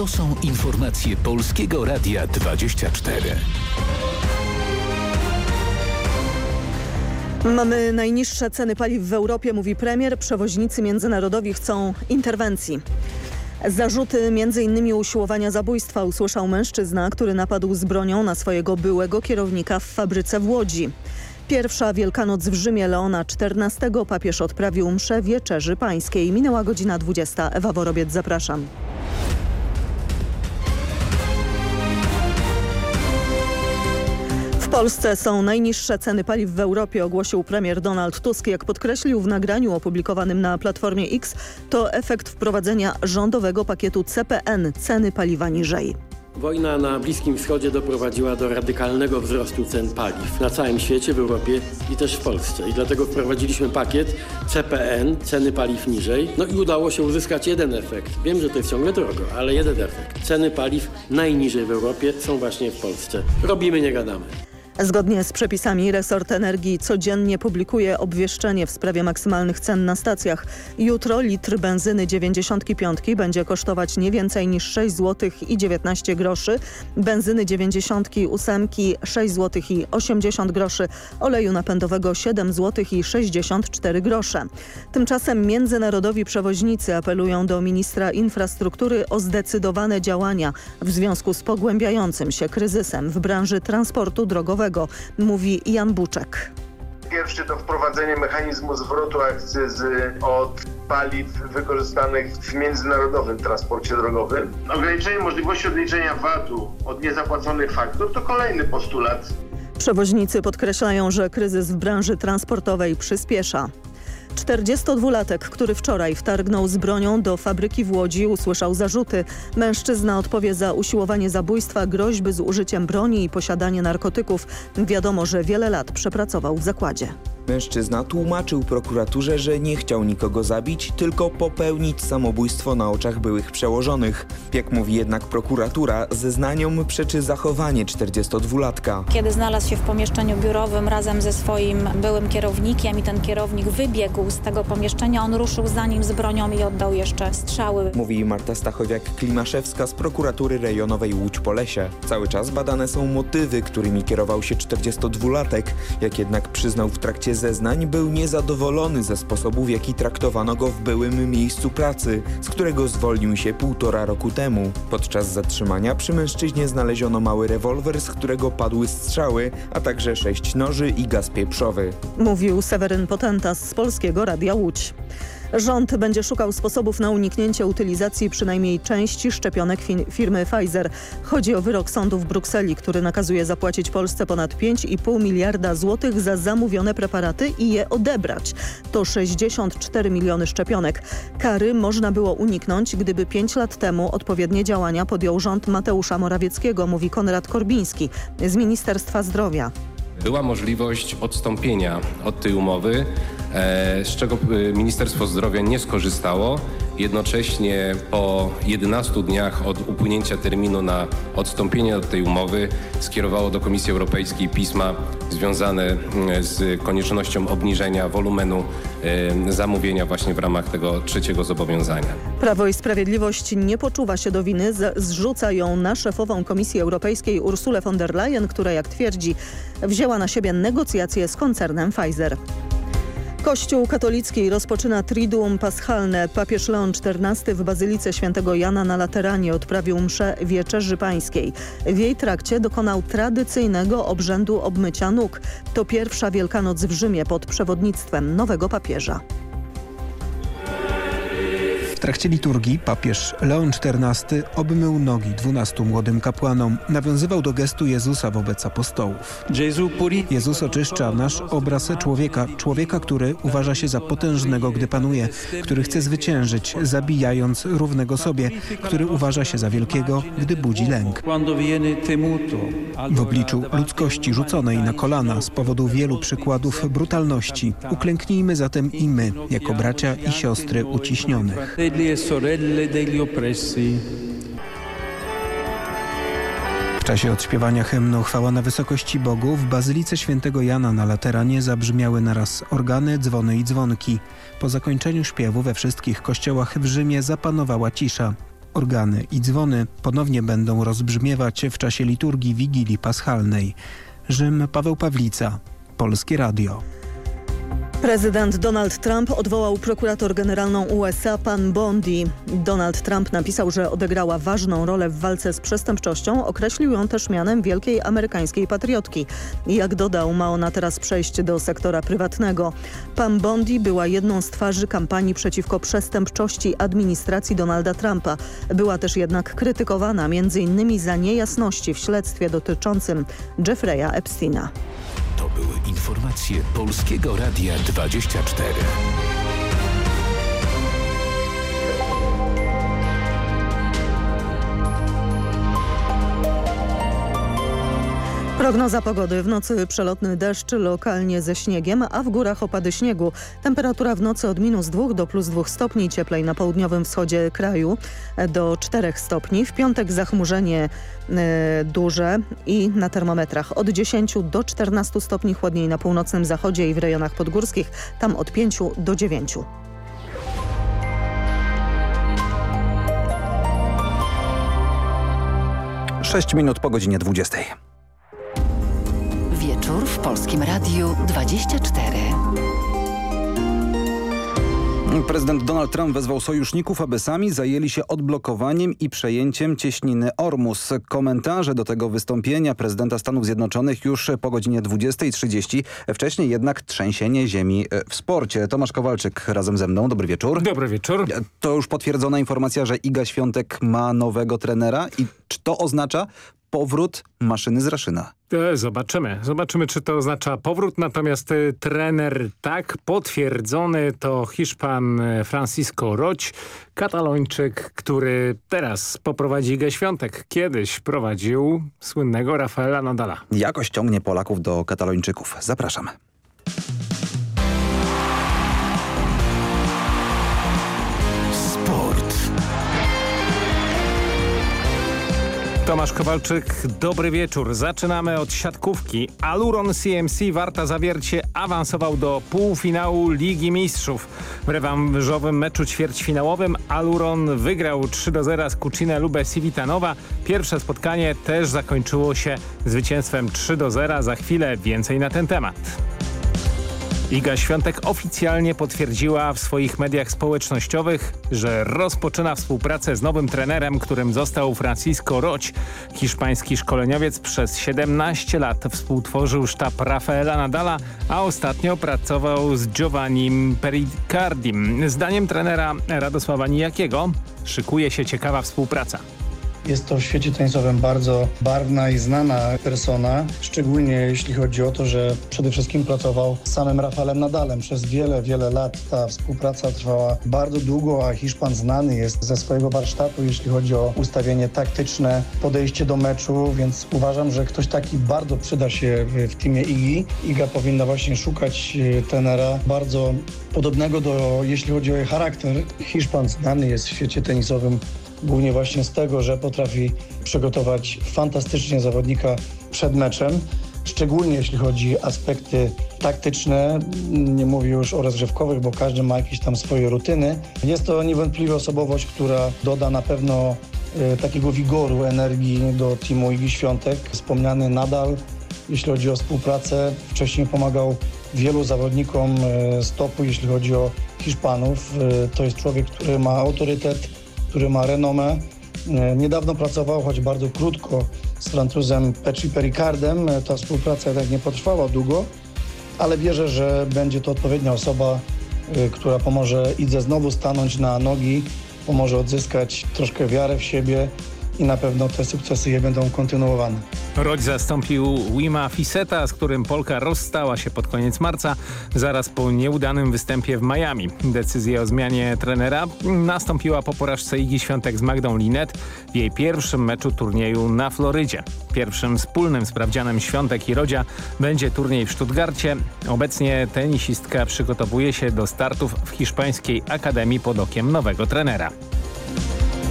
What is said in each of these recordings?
To są informacje Polskiego Radia 24. Mamy najniższe ceny paliw w Europie, mówi premier. Przewoźnicy międzynarodowi chcą interwencji. Zarzuty m.in. usiłowania zabójstwa usłyszał mężczyzna, który napadł z bronią na swojego byłego kierownika w fabryce w Łodzi. Pierwsza Wielkanoc w Rzymie Leona XIV papież odprawił mszę wieczerzy pańskiej. Minęła godzina 20. Ewa Worobiec, zapraszam. W Polsce są najniższe ceny paliw w Europie, ogłosił premier Donald Tusk. Jak podkreślił w nagraniu opublikowanym na Platformie X, to efekt wprowadzenia rządowego pakietu CPN, ceny paliwa niżej. Wojna na Bliskim Wschodzie doprowadziła do radykalnego wzrostu cen paliw na całym świecie, w Europie i też w Polsce. I dlatego wprowadziliśmy pakiet CPN, ceny paliw niżej. No i udało się uzyskać jeden efekt. Wiem, że to jest ciągle drogo, ale jeden efekt. Ceny paliw najniżej w Europie są właśnie w Polsce. Robimy, nie gadamy. Zgodnie z przepisami resort energii codziennie publikuje obwieszczenie w sprawie maksymalnych cen na stacjach. Jutro litr benzyny 95 będzie kosztować nie więcej niż 6 zł i 19 groszy, benzyny 98 6 zł i 80 groszy, oleju napędowego 7 zł i 64 grosze. Tymczasem międzynarodowi przewoźnicy apelują do ministra infrastruktury o zdecydowane działania w związku z pogłębiającym się kryzysem w branży transportu drogowego mówi Jan Buczek. Pierwszy to wprowadzenie mechanizmu zwrotu akcyzy od paliw wykorzystanych w międzynarodowym transporcie drogowym. Ograniczenie możliwości odliczenia VAT-u od niezapłaconych faktur to kolejny postulat. Przewoźnicy podkreślają, że kryzys w branży transportowej przyspiesza. 42-latek, który wczoraj wtargnął z bronią do fabryki w Łodzi, usłyszał zarzuty. Mężczyzna odpowie za usiłowanie zabójstwa, groźby z użyciem broni i posiadanie narkotyków. Wiadomo, że wiele lat przepracował w zakładzie. Mężczyzna tłumaczył prokuraturze, że nie chciał nikogo zabić, tylko popełnić samobójstwo na oczach byłych przełożonych. Jak mówi jednak prokuratura, zeznaniom przeczy zachowanie 42-latka. Kiedy znalazł się w pomieszczeniu biurowym razem ze swoim byłym kierownikiem i ten kierownik wybiegł z tego pomieszczenia, on ruszył za nim z bronią i oddał jeszcze strzały. Mówi Marta Stachowiak-Klimaszewska z prokuratury rejonowej Łódź-Polesie. Cały czas badane są motywy, którymi kierował się 42-latek. Jak jednak przyznał w trakcie zeznań, był niezadowolony ze sposobu, w jaki traktowano go w byłym miejscu pracy, z którego zwolnił się półtora roku temu. Podczas zatrzymania przy mężczyźnie znaleziono mały rewolwer, z którego padły strzały, a także sześć noży i gaz pieprzowy. Mówił Seweryn Potentas z Polskiego Radia Łódź. Rząd będzie szukał sposobów na uniknięcie utylizacji przynajmniej części szczepionek firmy Pfizer. Chodzi o wyrok sądu w Brukseli, który nakazuje zapłacić Polsce ponad 5,5 miliarda złotych za zamówione preparaty i je odebrać. To 64 miliony szczepionek. Kary można było uniknąć, gdyby 5 lat temu odpowiednie działania podjął rząd Mateusza Morawieckiego, mówi Konrad Korbiński z Ministerstwa Zdrowia. Była możliwość odstąpienia od tej umowy, z czego Ministerstwo Zdrowia nie skorzystało. Jednocześnie po 11 dniach od upłynięcia terminu na odstąpienie od tej umowy skierowało do Komisji Europejskiej pisma związane z koniecznością obniżenia wolumenu zamówienia właśnie w ramach tego trzeciego zobowiązania. Prawo i Sprawiedliwość nie poczuwa się do winy, zrzuca ją na szefową Komisji Europejskiej Ursulę von der Leyen, która jak twierdzi wzięła na siebie negocjacje z koncernem Pfizer. Kościół katolicki rozpoczyna Triduum Paschalne. Papież Leon XIV w Bazylice Świętego Jana na Lateranie odprawił mszę Wieczerzy Pańskiej. W jej trakcie dokonał tradycyjnego obrzędu obmycia nóg. To pierwsza Wielkanoc w Rzymie pod przewodnictwem nowego papieża. W trakcie liturgii papież Leon XIV obmył nogi dwunastu młodym kapłanom. Nawiązywał do gestu Jezusa wobec apostołów. Jezus oczyszcza nasz obraz człowieka, człowieka, który uważa się za potężnego, gdy panuje, który chce zwyciężyć, zabijając równego sobie, który uważa się za wielkiego, gdy budzi lęk. W obliczu ludzkości rzuconej na kolana z powodu wielu przykładów brutalności, uklęknijmy zatem i my, jako bracia i siostry uciśnionych. W czasie odśpiewania hymnu Chwała na wysokości Bogu w Bazylice Świętego Jana na Lateranie zabrzmiały naraz organy, dzwony i dzwonki. Po zakończeniu śpiewu we wszystkich kościołach w Rzymie zapanowała cisza. Organy i dzwony ponownie będą rozbrzmiewać w czasie liturgii Wigilii Paschalnej. Rzym Paweł Pawlica, Polskie Radio. Prezydent Donald Trump odwołał prokurator generalną USA pan Bondi. Donald Trump napisał, że odegrała ważną rolę w walce z przestępczością, określił ją też mianem wielkiej amerykańskiej patriotki. Jak dodał, ma ona teraz przejść do sektora prywatnego. Pan Bondi była jedną z twarzy kampanii przeciwko przestępczości administracji Donalda Trumpa. Była też jednak krytykowana m.in. za niejasności w śledztwie dotyczącym Jeffrey'a Epsteina. Informacje Polskiego Radia 24. Prognoza pogody. W nocy przelotny deszcz, lokalnie ze śniegiem, a w górach opady śniegu. Temperatura w nocy od minus 2 do plus 2 stopni, cieplej na południowym wschodzie kraju do 4 stopni. W piątek zachmurzenie e, duże i na termometrach od 10 do 14 stopni chłodniej na północnym zachodzie i w rejonach podgórskich, tam od 5 do 9. Sześć minut po godzinie 20. Polskim Radiu 24. Prezydent Donald Trump wezwał sojuszników, aby sami zajęli się odblokowaniem i przejęciem cieśniny Ormus. Komentarze do tego wystąpienia prezydenta Stanów Zjednoczonych już po godzinie 20.30. Wcześniej jednak trzęsienie ziemi w sporcie. Tomasz Kowalczyk razem ze mną. Dobry wieczór. Dobry wieczór. To już potwierdzona informacja, że Iga Świątek ma nowego trenera i czy to oznacza powrót maszyny z Raszyna. E, zobaczymy. Zobaczymy, czy to oznacza powrót. Natomiast y, trener tak potwierdzony to Hiszpan e, Francisco Roć, katalończyk, który teraz poprowadzi Igę Świątek. Kiedyś prowadził słynnego Rafaela Nadala. Jakoś ciągnie Polaków do katalończyków. Zapraszam. Tomasz Kowalczyk, dobry wieczór. Zaczynamy od siatkówki. Aluron CMC Warta Zawiercie awansował do półfinału Ligi Mistrzów. W rewanżowym meczu ćwierćfinałowym Aluron wygrał 3 do 0 z Kucine Lube Civitanowa. Pierwsze spotkanie też zakończyło się zwycięstwem 3 do 0. Za chwilę więcej na ten temat. Iga Świątek oficjalnie potwierdziła w swoich mediach społecznościowych, że rozpoczyna współpracę z nowym trenerem, którym został Francisco Roć. Hiszpański szkoleniowiec przez 17 lat współtworzył sztab Rafaela Nadala, a ostatnio pracował z Giovannim Pericardim. Zdaniem trenera Radosława Nijakiego szykuje się ciekawa współpraca. Jest to w świecie tenisowym bardzo barwna i znana persona, szczególnie jeśli chodzi o to, że przede wszystkim pracował z samym Rafaelem Nadalem. Przez wiele, wiele lat ta współpraca trwała bardzo długo, a Hiszpan znany jest ze swojego warsztatu, jeśli chodzi o ustawienie taktyczne, podejście do meczu, więc uważam, że ktoś taki bardzo przyda się w teamie Igi. Iga powinna właśnie szukać e, tenera bardzo podobnego do, jeśli chodzi o jej charakter. Hiszpan znany jest w świecie tenisowym głównie właśnie z tego, że potrafi przygotować fantastycznie zawodnika przed meczem. Szczególnie jeśli chodzi o aspekty taktyczne, nie mówię już o rozgrzewkowych, bo każdy ma jakieś tam swoje rutyny. Jest to niewątpliwie osobowość, która doda na pewno y, takiego wigoru, energii do teamu Igi Świątek. Wspomniany nadal, jeśli chodzi o współpracę, wcześniej pomagał wielu zawodnikom y, stopu, jeśli chodzi o Hiszpanów. Y, to jest człowiek, który ma autorytet, który ma renomę. E, niedawno pracował, choć bardzo krótko, z Francuzem Petri Pericardem. E, ta współpraca jednak nie potrwała długo, ale wierzę, że będzie to odpowiednia osoba, e, która pomoże Idze znowu stanąć na nogi, pomoże odzyskać troszkę wiarę w siebie i na pewno te sukcesy je będą kontynuowane. Rodź zastąpił Wima Fiseta, z którym Polka rozstała się pod koniec marca, zaraz po nieudanym występie w Miami. Decyzja o zmianie trenera nastąpiła po porażce Igi Świątek z Magdą Linet w jej pierwszym meczu turnieju na Florydzie. Pierwszym wspólnym sprawdzianem Świątek i Rodzia będzie turniej w Stuttgarcie. Obecnie tenisistka przygotowuje się do startów w hiszpańskiej akademii pod okiem nowego trenera.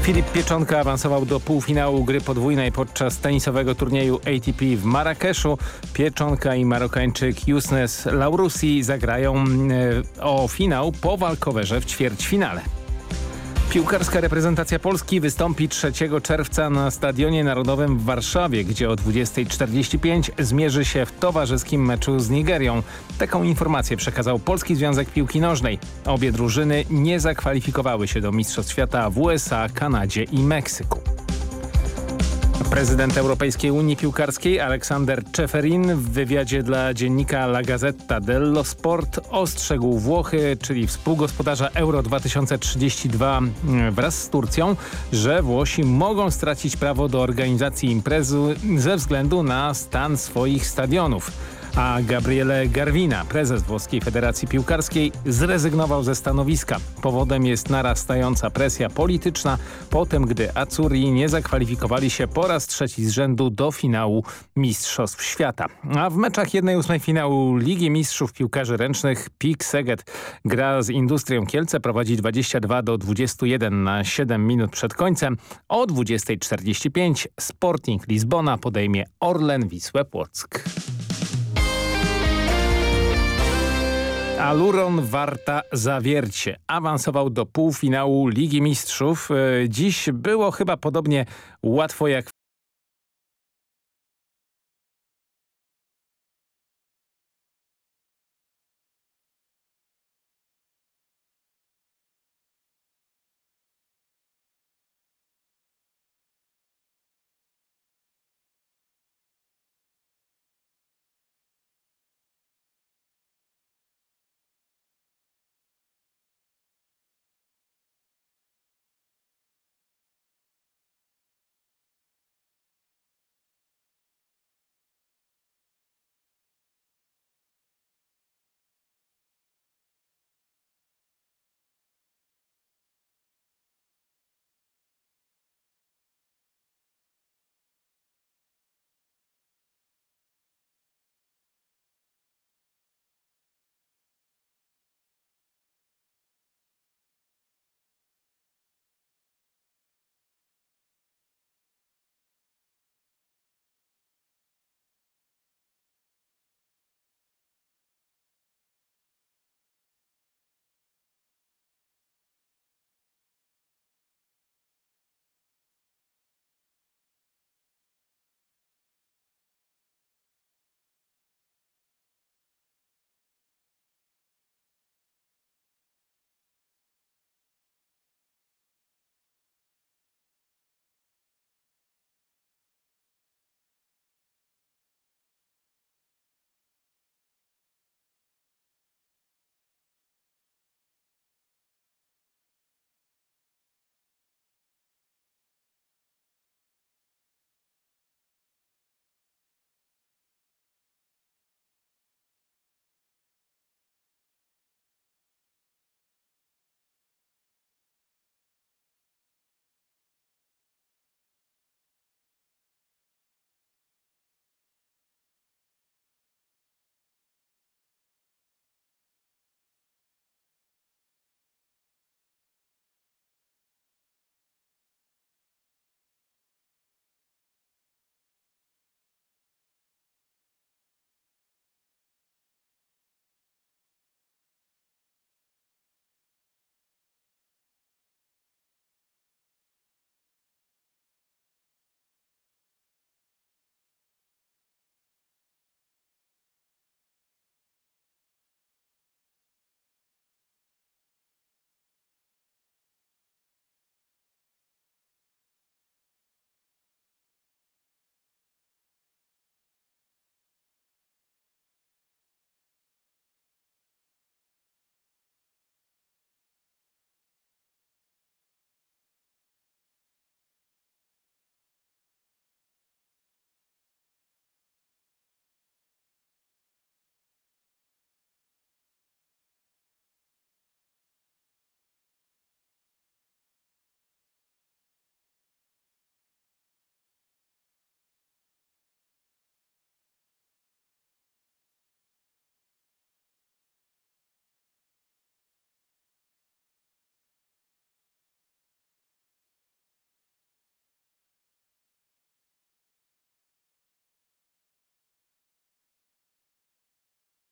Filip Pieczonka awansował do półfinału gry podwójnej podczas tenisowego turnieju ATP w Marrakeszu. Pieczonka i Marokańczyk Yusnes Laurusi zagrają e, o finał po walkowerze w ćwierćfinale. Piłkarska reprezentacja Polski wystąpi 3 czerwca na Stadionie Narodowym w Warszawie, gdzie o 20.45 zmierzy się w towarzyskim meczu z Nigerią. Taką informację przekazał Polski Związek Piłki Nożnej. Obie drużyny nie zakwalifikowały się do Mistrzostw Świata w USA, Kanadzie i Meksyku. Prezydent Europejskiej Unii Piłkarskiej Aleksander Czeferin w wywiadzie dla dziennika La Gazzetta dello Sport ostrzegł Włochy, czyli współgospodarza Euro 2032 mm, wraz z Turcją, że Włosi mogą stracić prawo do organizacji imprezy ze względu na stan swoich stadionów a Gabriele Garvina, prezes Włoskiej Federacji Piłkarskiej, zrezygnował ze stanowiska. Powodem jest narastająca presja polityczna po tym, gdy Azzurri nie zakwalifikowali się po raz trzeci z rzędu do finału Mistrzostw Świata. A w meczach 1-8 finału Ligi Mistrzów Piłkarzy Ręcznych PIK Seget gra z Industrią Kielce, prowadzi 22 do 21 na 7 minut przed końcem. O 20.45 Sporting Lizbona podejmie Orlen Wisłę Płock. Aluron Warta Zawiercie awansował do półfinału Ligi Mistrzów. E, dziś było chyba podobnie łatwo jak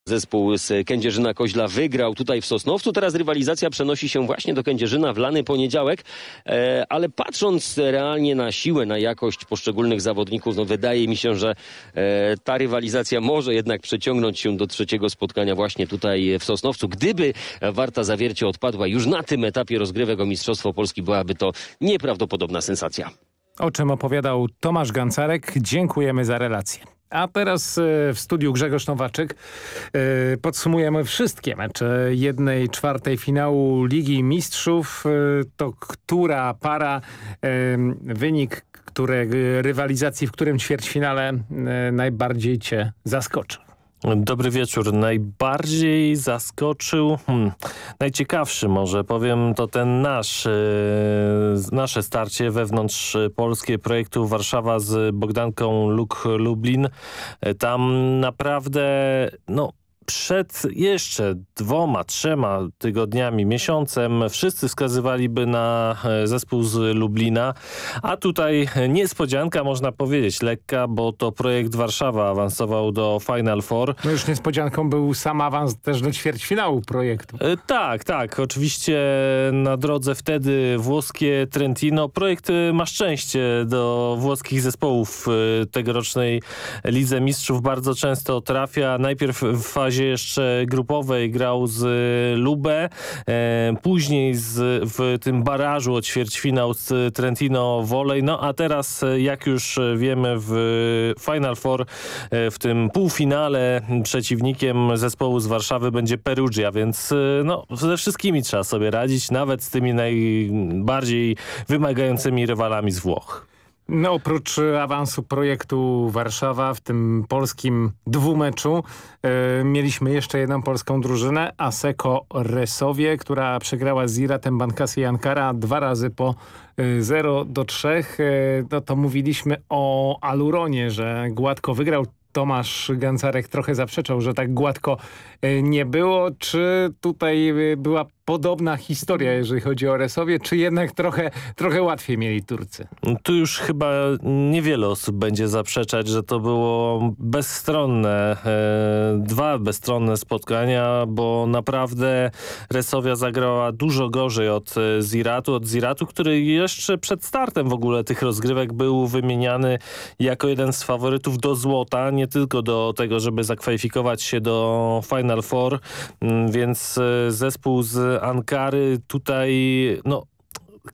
Zespół z Kędzierzyna Koźla wygrał tutaj w Sosnowcu. Teraz rywalizacja przenosi się właśnie do Kędzierzyna w lany poniedziałek. E, ale patrząc realnie na siłę, na jakość poszczególnych zawodników, no wydaje mi się, że e, ta rywalizacja może jednak przeciągnąć się do trzeciego spotkania właśnie tutaj w Sosnowcu. Gdyby Warta Zawiercie odpadła już na tym etapie rozgrywek o Mistrzostwo Polski, byłaby to nieprawdopodobna sensacja. O czym opowiadał Tomasz Gancarek. Dziękujemy za relację. A teraz e, w studiu Grzegorz Nowaczyk. E, podsumujemy wszystkie mecze jednej czwartej finału Ligi Mistrzów. E, to która para, wynik które, rywalizacji, w którym ćwierćfinale najbardziej cię zaskoczył? Dobry wieczór. Najbardziej zaskoczył, hmm, najciekawszy może powiem, to ten nasz, e, nasze starcie wewnątrz polskie projektu Warszawa z Bogdanką Luk Lublin. E, tam naprawdę, no przed jeszcze dwoma, trzema tygodniami, miesiącem wszyscy wskazywaliby na e, zespół z Lublina, a tutaj niespodzianka można powiedzieć lekka, bo to projekt Warszawa awansował do Final Four. No już niespodzianką był sam awans też do ćwierćfinału projektu. E, tak, tak. Oczywiście na drodze wtedy włoskie Trentino. Projekt e, ma szczęście do włoskich zespołów tegorocznej Lidze Mistrzów. Bardzo często trafia. Najpierw w fazie fazie jeszcze grupowej grał z Lubę, e, później z, w tym barażu o ćwierćfinał z Trentino Volley, no a teraz jak już wiemy w Final Four e, w tym półfinale przeciwnikiem zespołu z Warszawy będzie Perugia, więc e, no ze wszystkimi trzeba sobie radzić, nawet z tymi najbardziej wymagającymi rywalami z Włoch. No, oprócz awansu projektu Warszawa w tym polskim dwumeczu e, mieliśmy jeszcze jedną polską drużynę, Aseko Resowie, która przegrała z Iratem Bankasy Ankara dwa razy po 0 e, do 3. E, no to mówiliśmy o Aluronie, że gładko wygrał Tomasz Gancarek trochę zaprzeczał, że tak gładko e, nie było. Czy tutaj e, była podobna historia, jeżeli chodzi o Resowie, czy jednak trochę, trochę łatwiej mieli Turcy? Tu już chyba niewiele osób będzie zaprzeczać, że to było bezstronne, e, dwa bezstronne spotkania, bo naprawdę Resowia zagrała dużo gorzej od e, Ziratu, od Ziratu, który jeszcze przed startem w ogóle tych rozgrywek był wymieniany jako jeden z faworytów do złota, nie tylko do tego, żeby zakwalifikować się do Final Four, więc e, zespół z Ankary tutaj no,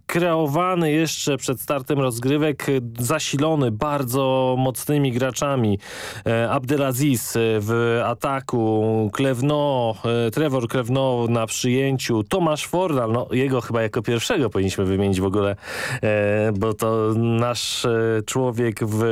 kreowany jeszcze przed startem rozgrywek, zasilony bardzo mocnymi graczami. E, Abdelaziz w ataku, Klewno, e, Trevor Klewno na przyjęciu, Tomasz Fordal, no jego chyba jako pierwszego powinniśmy wymienić w ogóle, e, bo to nasz człowiek w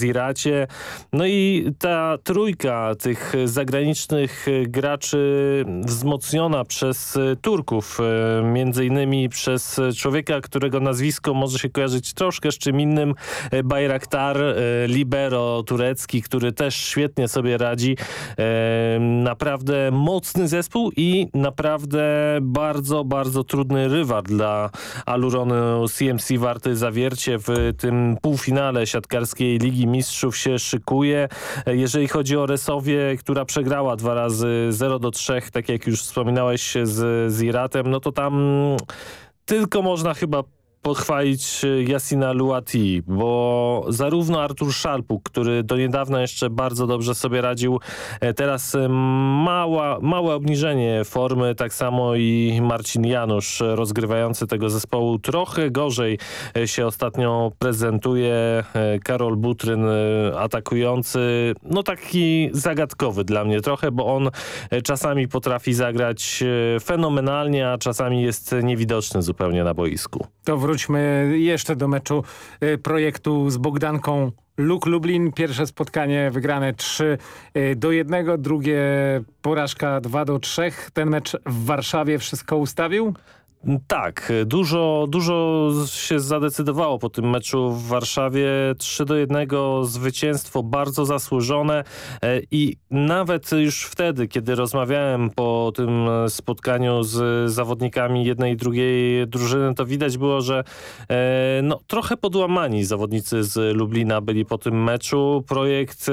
Ziracie. No i ta trójka tych zagranicznych graczy wzmocniona przez Turków, między innymi przez człowieka którego nazwisko może się kojarzyć troszkę z czym innym. E, Bayraktar, e, libero turecki, który też świetnie sobie radzi. E, naprawdę mocny zespół i naprawdę bardzo, bardzo trudny rywal dla Aluronu CMC Warty Zawiercie w tym półfinale siatkarskiej Ligi Mistrzów się szykuje. Jeżeli chodzi o Resowie, która przegrała dwa razy 0 do 3, tak jak już wspominałeś z, z Iratem, no to tam tylko można chyba pochwalić e, Yassina Luati, bo zarówno Artur Szalpuk, który do niedawna jeszcze bardzo dobrze sobie radził, e, teraz e, mała, małe obniżenie formy, tak samo i Marcin Janusz, rozgrywający tego zespołu, trochę gorzej się ostatnio prezentuje. Karol Butryn atakujący, no taki zagadkowy dla mnie trochę, bo on czasami potrafi zagrać fenomenalnie, a czasami jest niewidoczny zupełnie na boisku. To wróćmy jeszcze do meczu y, projektu z Bogdanką Luk Lublin. Pierwsze spotkanie wygrane 3 y, do 1, drugie porażka 2 do 3. Ten mecz w Warszawie wszystko ustawił? Tak, dużo, dużo się zadecydowało po tym meczu w Warszawie. 3 do 1 zwycięstwo bardzo zasłużone e, i nawet już wtedy, kiedy rozmawiałem po tym spotkaniu z zawodnikami jednej i drugiej drużyny, to widać było, że e, no, trochę podłamani zawodnicy z Lublina byli po tym meczu. Projekt e,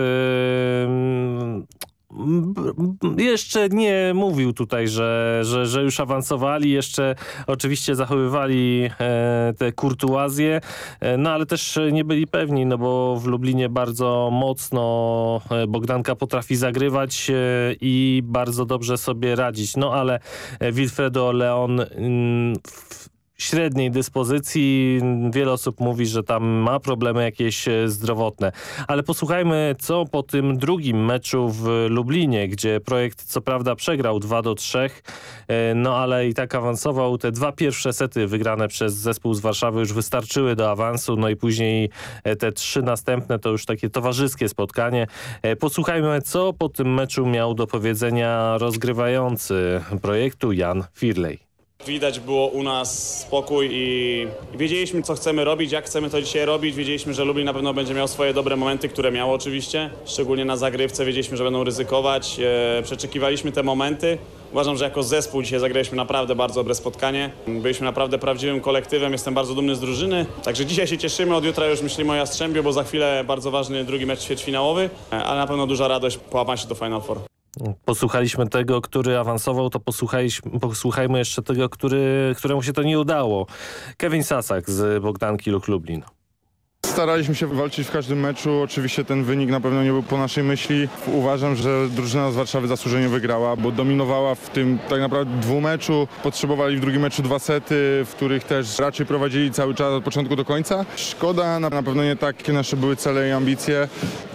jeszcze nie mówił tutaj, że, że, że już awansowali, jeszcze oczywiście zachowywali e, te kurtuazje, e, no ale też nie byli pewni, no bo w Lublinie bardzo mocno e, Bogdanka potrafi zagrywać i bardzo dobrze sobie radzić, no ale Wilfredo Leon mm, w średniej dyspozycji. Wiele osób mówi, że tam ma problemy jakieś e, zdrowotne. Ale posłuchajmy, co po tym drugim meczu w Lublinie, gdzie projekt co prawda przegrał 2 do 3, e, no ale i tak awansował. Te dwa pierwsze sety wygrane przez zespół z Warszawy już wystarczyły do awansu, no i później e, te trzy następne to już takie towarzyskie spotkanie. Posłuchajmy, co po tym meczu miał do powiedzenia rozgrywający projektu Jan Firley. Widać było u nas spokój i wiedzieliśmy, co chcemy robić, jak chcemy to dzisiaj robić. Wiedzieliśmy, że Lublin na pewno będzie miał swoje dobre momenty, które miał oczywiście. Szczególnie na zagrywce wiedzieliśmy, że będą ryzykować. E, przeczekiwaliśmy te momenty. Uważam, że jako zespół dzisiaj zagraliśmy naprawdę bardzo dobre spotkanie. Byliśmy naprawdę prawdziwym kolektywem, jestem bardzo dumny z drużyny. Także dzisiaj się cieszymy, od jutra już myślimy o Jastrzębiu, bo za chwilę bardzo ważny drugi mecz ćwierćfinałowy, e, ale na pewno duża radość po awansie do Final Four. Posłuchaliśmy tego, który awansował, to posłuchajmy jeszcze tego, który, któremu się to nie udało. Kevin Sasak z Bogdanki Luk Lublin. Staraliśmy się walczyć w każdym meczu. Oczywiście ten wynik na pewno nie był po naszej myśli. Uważam, że drużyna z Warszawy zasłużenie wygrała, bo dominowała w tym tak naprawdę dwumeczu. Potrzebowali w drugim meczu dwa sety, w których też raczej prowadzili cały czas od początku do końca. Szkoda, na pewno nie takie nasze były cele i ambicje.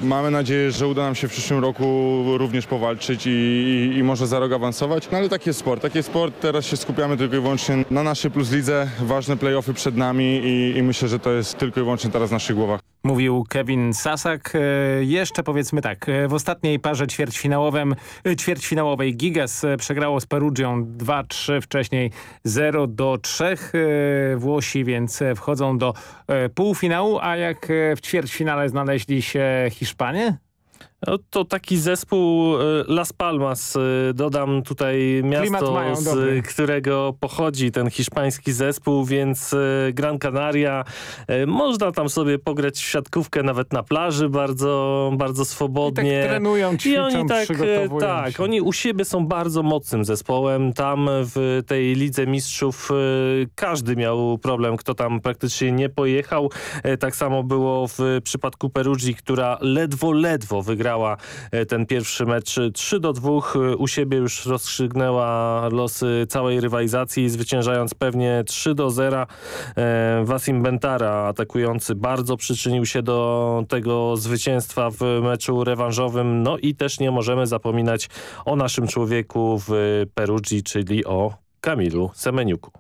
Mamy nadzieję, że uda nam się w przyszłym roku również powalczyć i, i, i może za rok awansować. No ale taki jest sport. Taki jest sport. Teraz się skupiamy tylko i wyłącznie na naszej plus lidze. Ważne playoffy przed nami i, i myślę, że to jest tylko i wyłącznie teraz nasz naszych głowach. Mówił Kevin Sasak. E, jeszcze powiedzmy tak, e, w ostatniej parze e, ćwierćfinałowej Gigas przegrało z Perugią 2-3, wcześniej 0 do 3. Włosi więc wchodzą do półfinału, a jak w ćwierćfinale znaleźli się Hiszpanie? No, to taki zespół e, Las Palmas, e, dodam tutaj miasto, mają, z którego pochodzi ten hiszpański zespół, więc e, Gran Canaria, można tam sobie pograć w siatkówkę nawet na plaży bardzo, bardzo swobodnie. I tak trenują, ćwiczą, I oni tak, tak, się. oni u siebie są bardzo mocnym zespołem. Tam w tej Lidze Mistrzów każdy miał problem, kto tam praktycznie nie pojechał. Tak samo było w przypadku Perugii, która ledwo, ledwo wygrała wygrała e, ten pierwszy mecz 3 do 2. E, u siebie już rozstrzygnęła losy całej rywalizacji, zwyciężając pewnie 3 do 0. E, Wasim Bentara, atakujący, bardzo przyczynił się do tego zwycięstwa w meczu rewanżowym. No i też nie możemy zapominać o naszym człowieku w Perugii, czyli o Kamilu Semeniuku.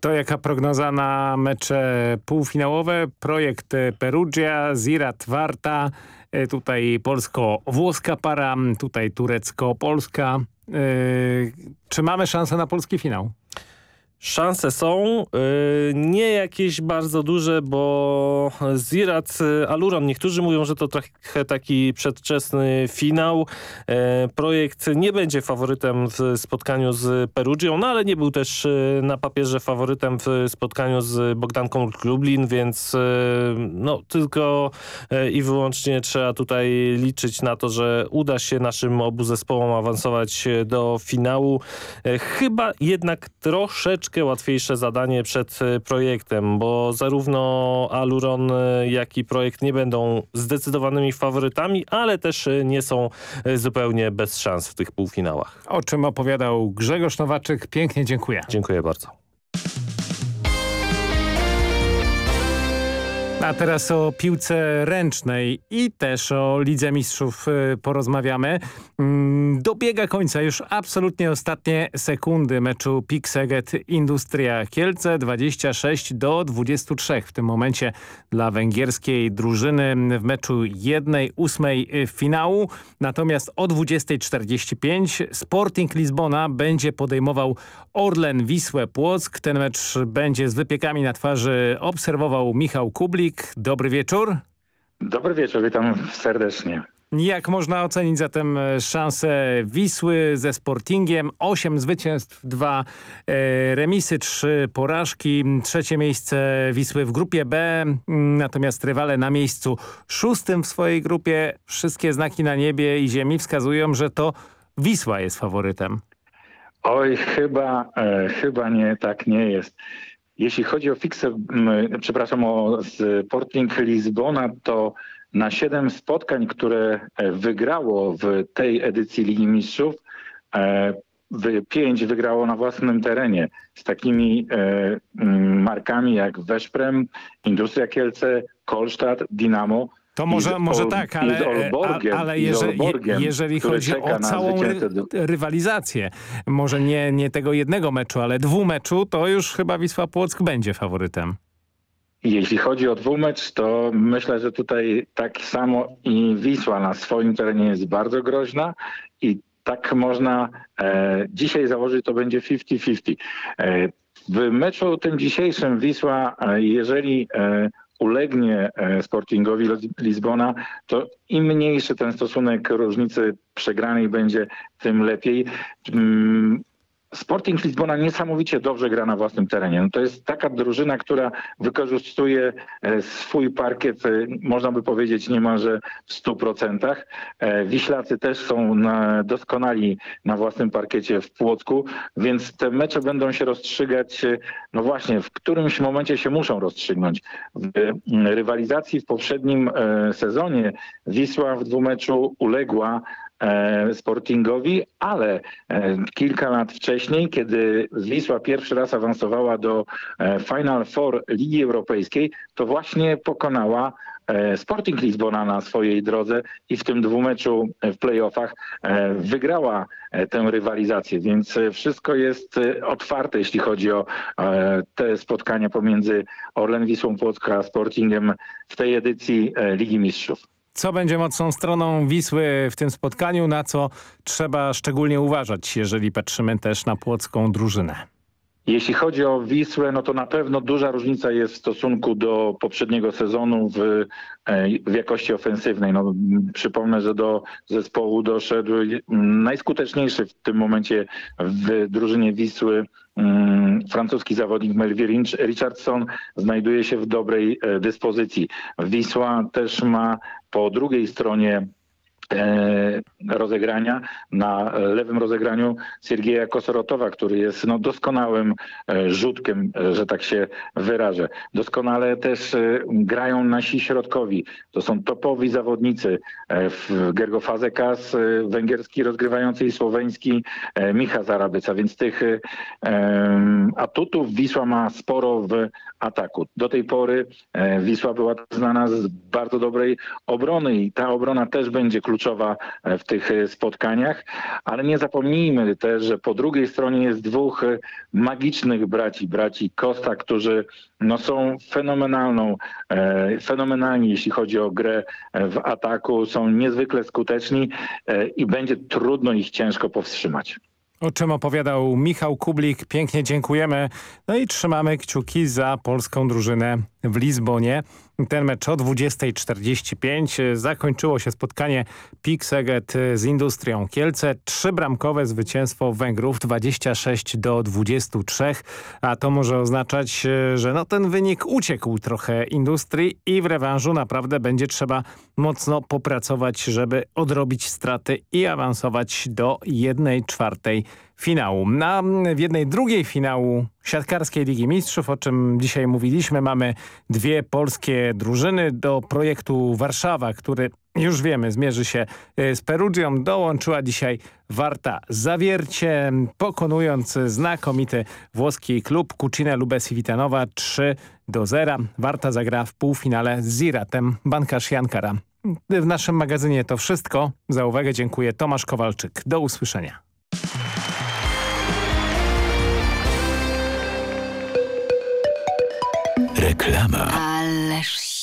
To jaka prognoza na mecze półfinałowe? Projekt Perugia, Zirat Warta, tutaj polsko-włoska para, tutaj turecko-polska. E, czy mamy szansę na polski finał? Szanse są, y, nie jakieś bardzo duże, bo Zirat y, Aluron, niektórzy mówią, że to trochę taki przedwczesny finał. E, projekt nie będzie faworytem w spotkaniu z Perugią, no ale nie był też y, na papierze faworytem w spotkaniu z Bogdanką Lublin, więc no tylko i wyłącznie trzeba tutaj liczyć na to, że uda się naszym obu zespołom awansować do finału. Chyba jednak troszeczkę troszeczkę łatwiejsze zadanie przed e, projektem, bo zarówno Aluron, e, jak i projekt nie będą zdecydowanymi faworytami, ale też e, nie są zupełnie bez szans w tych półfinałach. O czym opowiadał Grzegorz Nowaczyk. Pięknie dziękuję. Dziękuję bardzo. A teraz o piłce ręcznej i też o Lidze Mistrzów y, porozmawiamy. Mm, dobiega końca już absolutnie ostatnie sekundy meczu Pikseget Industria Kielce 26 do 23 w tym momencie dla węgierskiej drużyny w meczu 1-8 finału. Natomiast o 20.45 Sporting Lizbona będzie podejmował Orlen Wisłę Płock. Ten mecz będzie z wypiekami na twarzy obserwował Michał Kublik. Dobry wieczór. Dobry wieczór, witam serdecznie. Jak można ocenić zatem szanse Wisły ze Sportingiem? Osiem zwycięstw, dwa e, remisy, trzy porażki. Trzecie miejsce Wisły w grupie B, natomiast rywale na miejscu szóstym w swojej grupie. Wszystkie znaki na niebie i ziemi wskazują, że to Wisła jest faworytem. Oj, chyba, e, chyba nie, tak nie jest. Jeśli chodzi o fiksę, przepraszam, o Sporting Lizbona, to na siedem spotkań, które e, wygrało w tej edycji Ligi Mistrzów, e, pięć wygrało na własnym terenie z takimi e, markami jak Weszprem, Industria Kielce, Kolstadt, Dynamo. To może, może tak, ale, ale jeżeli, jeżeli chodzi o całą ry, rywalizację, może nie, nie tego jednego meczu, ale dwumeczu, to już chyba Wisła Płock będzie faworytem. Jeśli chodzi o dwumecz, to myślę, że tutaj tak samo i Wisła na swoim terenie jest bardzo groźna i tak można e, dzisiaj założyć, to będzie 50-50. E, w meczu tym dzisiejszym Wisła, e, jeżeli e, ulegnie e, Sportingowi Lizbona, to im mniejszy ten stosunek różnicy przegranej będzie, tym lepiej. Sporting Lizbona niesamowicie dobrze gra na własnym terenie. No to jest taka drużyna, która wykorzystuje e, swój parkiet, e, można by powiedzieć niemalże w 100%. E, Wiślacy też są na, doskonali na własnym parkiecie w Płocku, więc te mecze będą się rozstrzygać, no właśnie, w którymś momencie się muszą rozstrzygnąć. W rywalizacji w poprzednim sezonie Wisła w dwumeczu uległa Sportingowi, ale e, kilka lat wcześniej, kiedy Wisła pierwszy raz awansowała do e, Final Four Ligi Europejskiej, to właśnie pokonała Sporting Lizbona na swojej drodze i w tym dwumeczu w playoffach wygrała tę rywalizację, więc wszystko jest otwarte, jeśli chodzi o te spotkania pomiędzy Orlen Wisłą Płocka a Sportingiem w tej edycji Ligi Mistrzów. Co będzie mocną stroną Wisły w tym spotkaniu, na co trzeba szczególnie uważać, jeżeli patrzymy też na płocką drużynę? Jeśli chodzi o Wisłę, no to na pewno duża różnica jest w stosunku do poprzedniego sezonu w, e, w jakości ofensywnej. No, przypomnę, że do zespołu doszedł najskuteczniejszy w tym momencie w drużynie Wisły mm, francuski zawodnik Melvin Richardson znajduje się w dobrej e, dyspozycji. Wisła też ma po drugiej stronie rozegrania, na lewym rozegraniu Siergieja Kosorotowa, który jest no, doskonałym e, rzutkiem, e, że tak się wyrażę. Doskonale też grają nasi środkowi. To są topowi zawodnicy. Gergo Fazekas, węgierski rozgrywający i słoweński Micha Zarabyca, więc tych atutów Wisła ma sporo w ataku. Do tej pory Wisła była znana z bardzo dobrej obrony i ta obrona też będzie kluczowa kluczowa e, w tych e, spotkaniach, ale nie zapomnijmy też, że po drugiej stronie jest dwóch e, magicznych braci, braci Costa, którzy no, są fenomenalną, fenomenalni, jeśli chodzi o grę w ataku, są niezwykle skuteczni i będzie trudno ich ciężko powstrzymać. O czym opowiadał Michał Kublik. Pięknie dziękujemy. No i trzymamy kciuki za polską drużynę w Lizbonie. Ten mecz o 20.45 zakończyło się spotkanie Pixeget z Industrią Kielce. Trzybramkowe zwycięstwo Węgrów 26 do 23, a to może oznaczać, że no ten wynik uciekł trochę Industrii i w rewanżu naprawdę będzie trzeba mocno popracować, żeby odrobić straty i awansować do 1 czwartej finału. Na, w jednej drugiej finału siatkarskiej Ligi Mistrzów, o czym dzisiaj mówiliśmy, mamy dwie polskie drużyny do projektu Warszawa, który już wiemy, zmierzy się e, z Perugią. Dołączyła dzisiaj Warta Zawiercie, pokonując znakomity włoski klub Cucine Lubesi Witanowa 3 do 0. Warta zagra w półfinale z Ziratem Bankarz Jankara. W naszym magazynie to wszystko. Za uwagę dziękuję Tomasz Kowalczyk. Do usłyszenia. Reklama.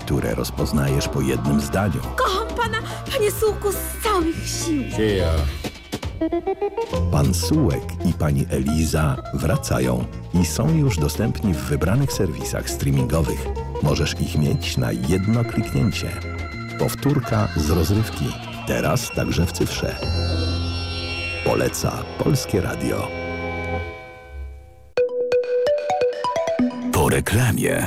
które rozpoznajesz po jednym zdaniu. Kocham pana, panie Sułku, z całych sił. Pan Sułek i pani Eliza wracają i są już dostępni w wybranych serwisach streamingowych. Możesz ich mieć na jedno kliknięcie. Powtórka z rozrywki. Teraz także w cyfrze. Poleca Polskie Radio. Po reklamie.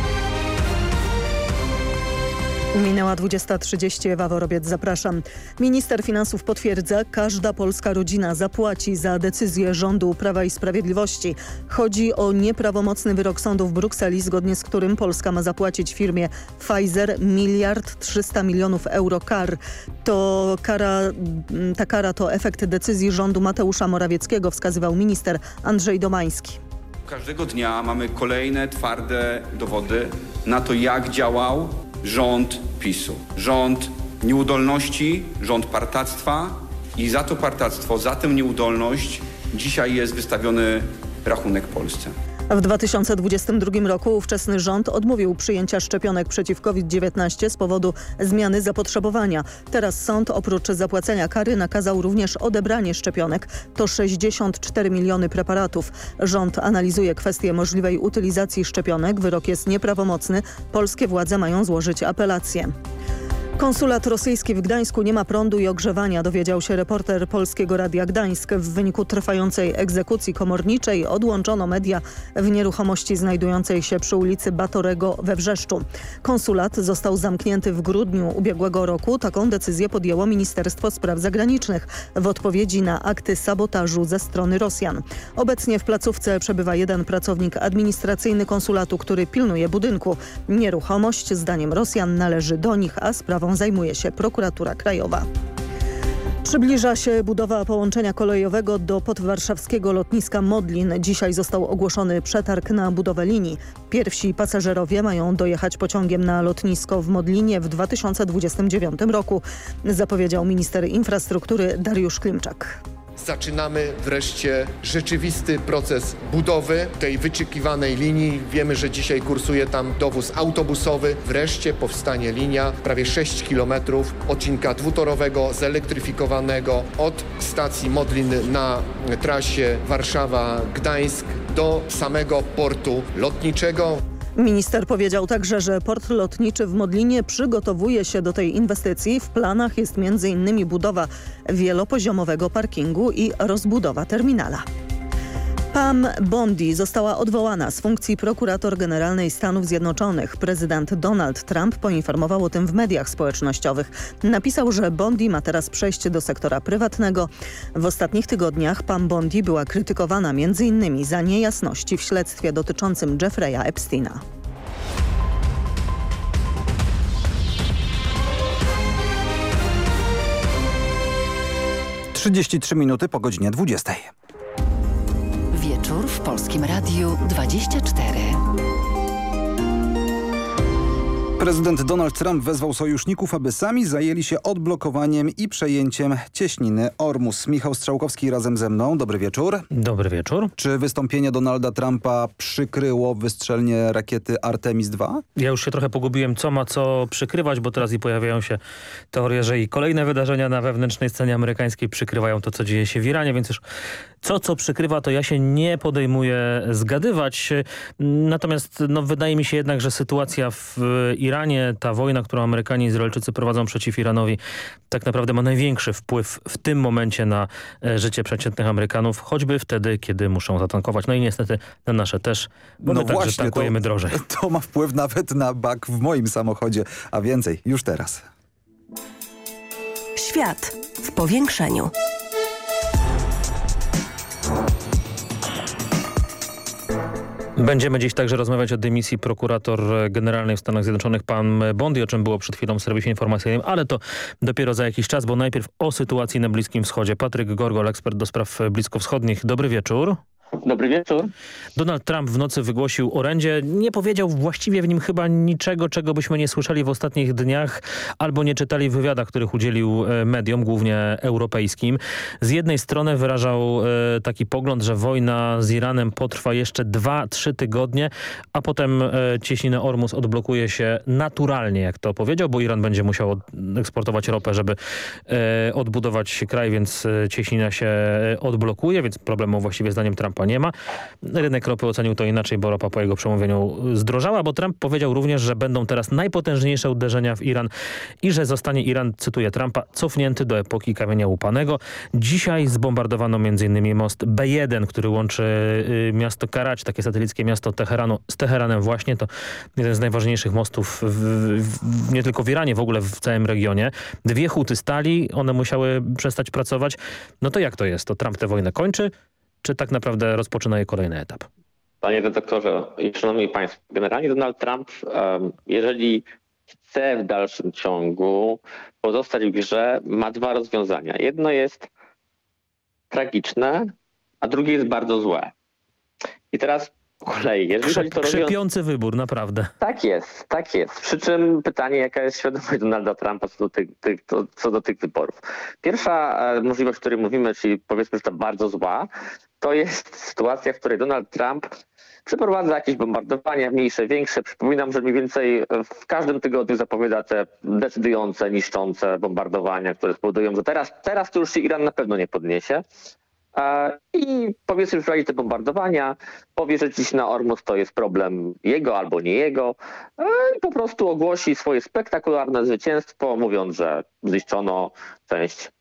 Minęła 20.30, Ewa Worobiec, zapraszam. Minister Finansów potwierdza, każda polska rodzina zapłaci za decyzję rządu Prawa i Sprawiedliwości. Chodzi o nieprawomocny wyrok sądu w Brukseli, zgodnie z którym Polska ma zapłacić firmie Pfizer miliard 300 milionów euro kar. To kara, ta kara to efekt decyzji rządu Mateusza Morawieckiego, wskazywał minister Andrzej Domański. Każdego dnia mamy kolejne twarde dowody na to, jak działał rząd PiSu. Rząd nieudolności, rząd partactwa i za to partactwo, za tę nieudolność dzisiaj jest wystawiony rachunek Polsce. W 2022 roku ówczesny rząd odmówił przyjęcia szczepionek przeciw COVID-19 z powodu zmiany zapotrzebowania. Teraz sąd oprócz zapłacenia kary nakazał również odebranie szczepionek. To 64 miliony preparatów. Rząd analizuje kwestię możliwej utylizacji szczepionek. Wyrok jest nieprawomocny. Polskie władze mają złożyć apelację. Konsulat rosyjski w Gdańsku nie ma prądu i ogrzewania, dowiedział się reporter Polskiego Radia Gdańsk. W wyniku trwającej egzekucji komorniczej odłączono media w nieruchomości znajdującej się przy ulicy Batorego we Wrzeszczu. Konsulat został zamknięty w grudniu ubiegłego roku. Taką decyzję podjęło Ministerstwo Spraw Zagranicznych w odpowiedzi na akty sabotażu ze strony Rosjan. Obecnie w placówce przebywa jeden pracownik administracyjny konsulatu, który pilnuje budynku. Nieruchomość zdaniem Rosjan należy do nich, a sprawą zajmuje się prokuratura krajowa. Przybliża się budowa połączenia kolejowego do podwarszawskiego lotniska Modlin. Dzisiaj został ogłoszony przetarg na budowę linii. Pierwsi pasażerowie mają dojechać pociągiem na lotnisko w Modlinie w 2029 roku, zapowiedział minister infrastruktury Dariusz Klimczak. Zaczynamy wreszcie rzeczywisty proces budowy tej wyczekiwanej linii. Wiemy, że dzisiaj kursuje tam dowóz autobusowy. Wreszcie powstanie linia prawie 6 km odcinka dwutorowego, zelektryfikowanego od stacji Modlin na trasie Warszawa-Gdańsk do samego portu lotniczego. Minister powiedział także, że port lotniczy w Modlinie przygotowuje się do tej inwestycji. W planach jest m.in. budowa wielopoziomowego parkingu i rozbudowa terminala. Pam Bondi została odwołana z funkcji prokurator generalnej Stanów Zjednoczonych. Prezydent Donald Trump poinformował o tym w mediach społecznościowych. Napisał, że Bondi ma teraz przejść do sektora prywatnego. W ostatnich tygodniach Pam Bondi była krytykowana m.in. za niejasności w śledztwie dotyczącym Jeffrey'a Epsteina. Trzydzieści trzy minuty po godzinie 20. W Polskim Radiu 24. Prezydent Donald Trump wezwał sojuszników, aby sami zajęli się odblokowaniem i przejęciem cieśniny Ormus. Michał Strzałkowski razem ze mną. Dobry wieczór. Dobry wieczór. Czy wystąpienie Donalda Trumpa przykryło wystrzelnie rakiety Artemis II? Ja już się trochę pogubiłem, co ma co przykrywać, bo teraz i pojawiają się teorie, że i kolejne wydarzenia na wewnętrznej scenie amerykańskiej przykrywają to, co dzieje się w Iranie, więc już co, co przykrywa, to ja się nie podejmuję zgadywać. Natomiast no, wydaje mi się jednak, że sytuacja w Iranie, ta wojna, którą Amerykanie i Izraelczycy prowadzą przeciw Iranowi, tak naprawdę ma największy wpływ w tym momencie na życie przeciętnych Amerykanów, choćby wtedy, kiedy muszą zatankować. No i niestety na nasze też, bo no my właśnie, także tankujemy to, drożej. To ma wpływ nawet na bak w moim samochodzie, a więcej już teraz. Świat w powiększeniu. Będziemy dziś także rozmawiać o dymisji prokurator generalnej w Stanach Zjednoczonych pan Bondi, o czym było przed chwilą w serwisie informacyjnym, ale to dopiero za jakiś czas, bo najpierw o sytuacji na Bliskim Wschodzie. Patryk Gorgol, ekspert do spraw bliskowschodnich. Dobry wieczór. Dobry wieczór. Donald Trump w nocy wygłosił orędzie. Nie powiedział właściwie w nim chyba niczego, czego byśmy nie słyszeli w ostatnich dniach albo nie czytali w wywiadach, których udzielił e, mediom, głównie europejskim. Z jednej strony wyrażał e, taki pogląd, że wojna z Iranem potrwa jeszcze 2-3 tygodnie, a potem e, cieśnina Ormus odblokuje się naturalnie, jak to powiedział, bo Iran będzie musiał eksportować ropę, żeby odbudować kraj, więc cieśnina się odblokuje, więc problemu właściwie zdaniem Trumpa ropa nie ma. Rynek ropy ocenił to inaczej, bo ropa po jego przemówieniu zdrożała, bo Trump powiedział również, że będą teraz najpotężniejsze uderzenia w Iran i że zostanie Iran, cytuję Trumpa, cofnięty do epoki kamienia łupanego. Dzisiaj zbombardowano m.in. most B1, który łączy y, miasto Karacz, takie satelickie miasto Teheranu, z Teheranem właśnie. To jeden z najważniejszych mostów w, w, nie tylko w Iranie, w ogóle w całym regionie. Dwie huty stali, one musiały przestać pracować. No to jak to jest? To Trump tę wojnę kończy, czy tak naprawdę rozpoczyna je kolejny etap? Panie redaktorze i szanowni państwo, generalnie Donald Trump, jeżeli chce w dalszym ciągu pozostać w grze, ma dwa rozwiązania. Jedno jest tragiczne, a drugie jest bardzo złe. I teraz po kolei. Jeżeli to krzepiący wybór, naprawdę. Tak jest, tak jest. Przy czym pytanie, jaka jest świadomość Donalda Trumpa co do tych, tych, to, co do tych wyborów. Pierwsza e, możliwość, o której mówimy, czyli powiedzmy, że to bardzo zła, to jest sytuacja, w której Donald Trump przeprowadza jakieś bombardowania, mniejsze, większe. Przypominam, że mniej więcej w każdym tygodniu zapowiada te decydujące, niszczące bombardowania, które spowodują, że teraz, teraz to już się Iran na pewno nie podniesie. I powiedzmy, że prowadzi te bombardowania, powie, że dziś na Ormus to jest problem jego albo nie jego i po prostu ogłosi swoje spektakularne zwycięstwo, mówiąc, że zniszczono część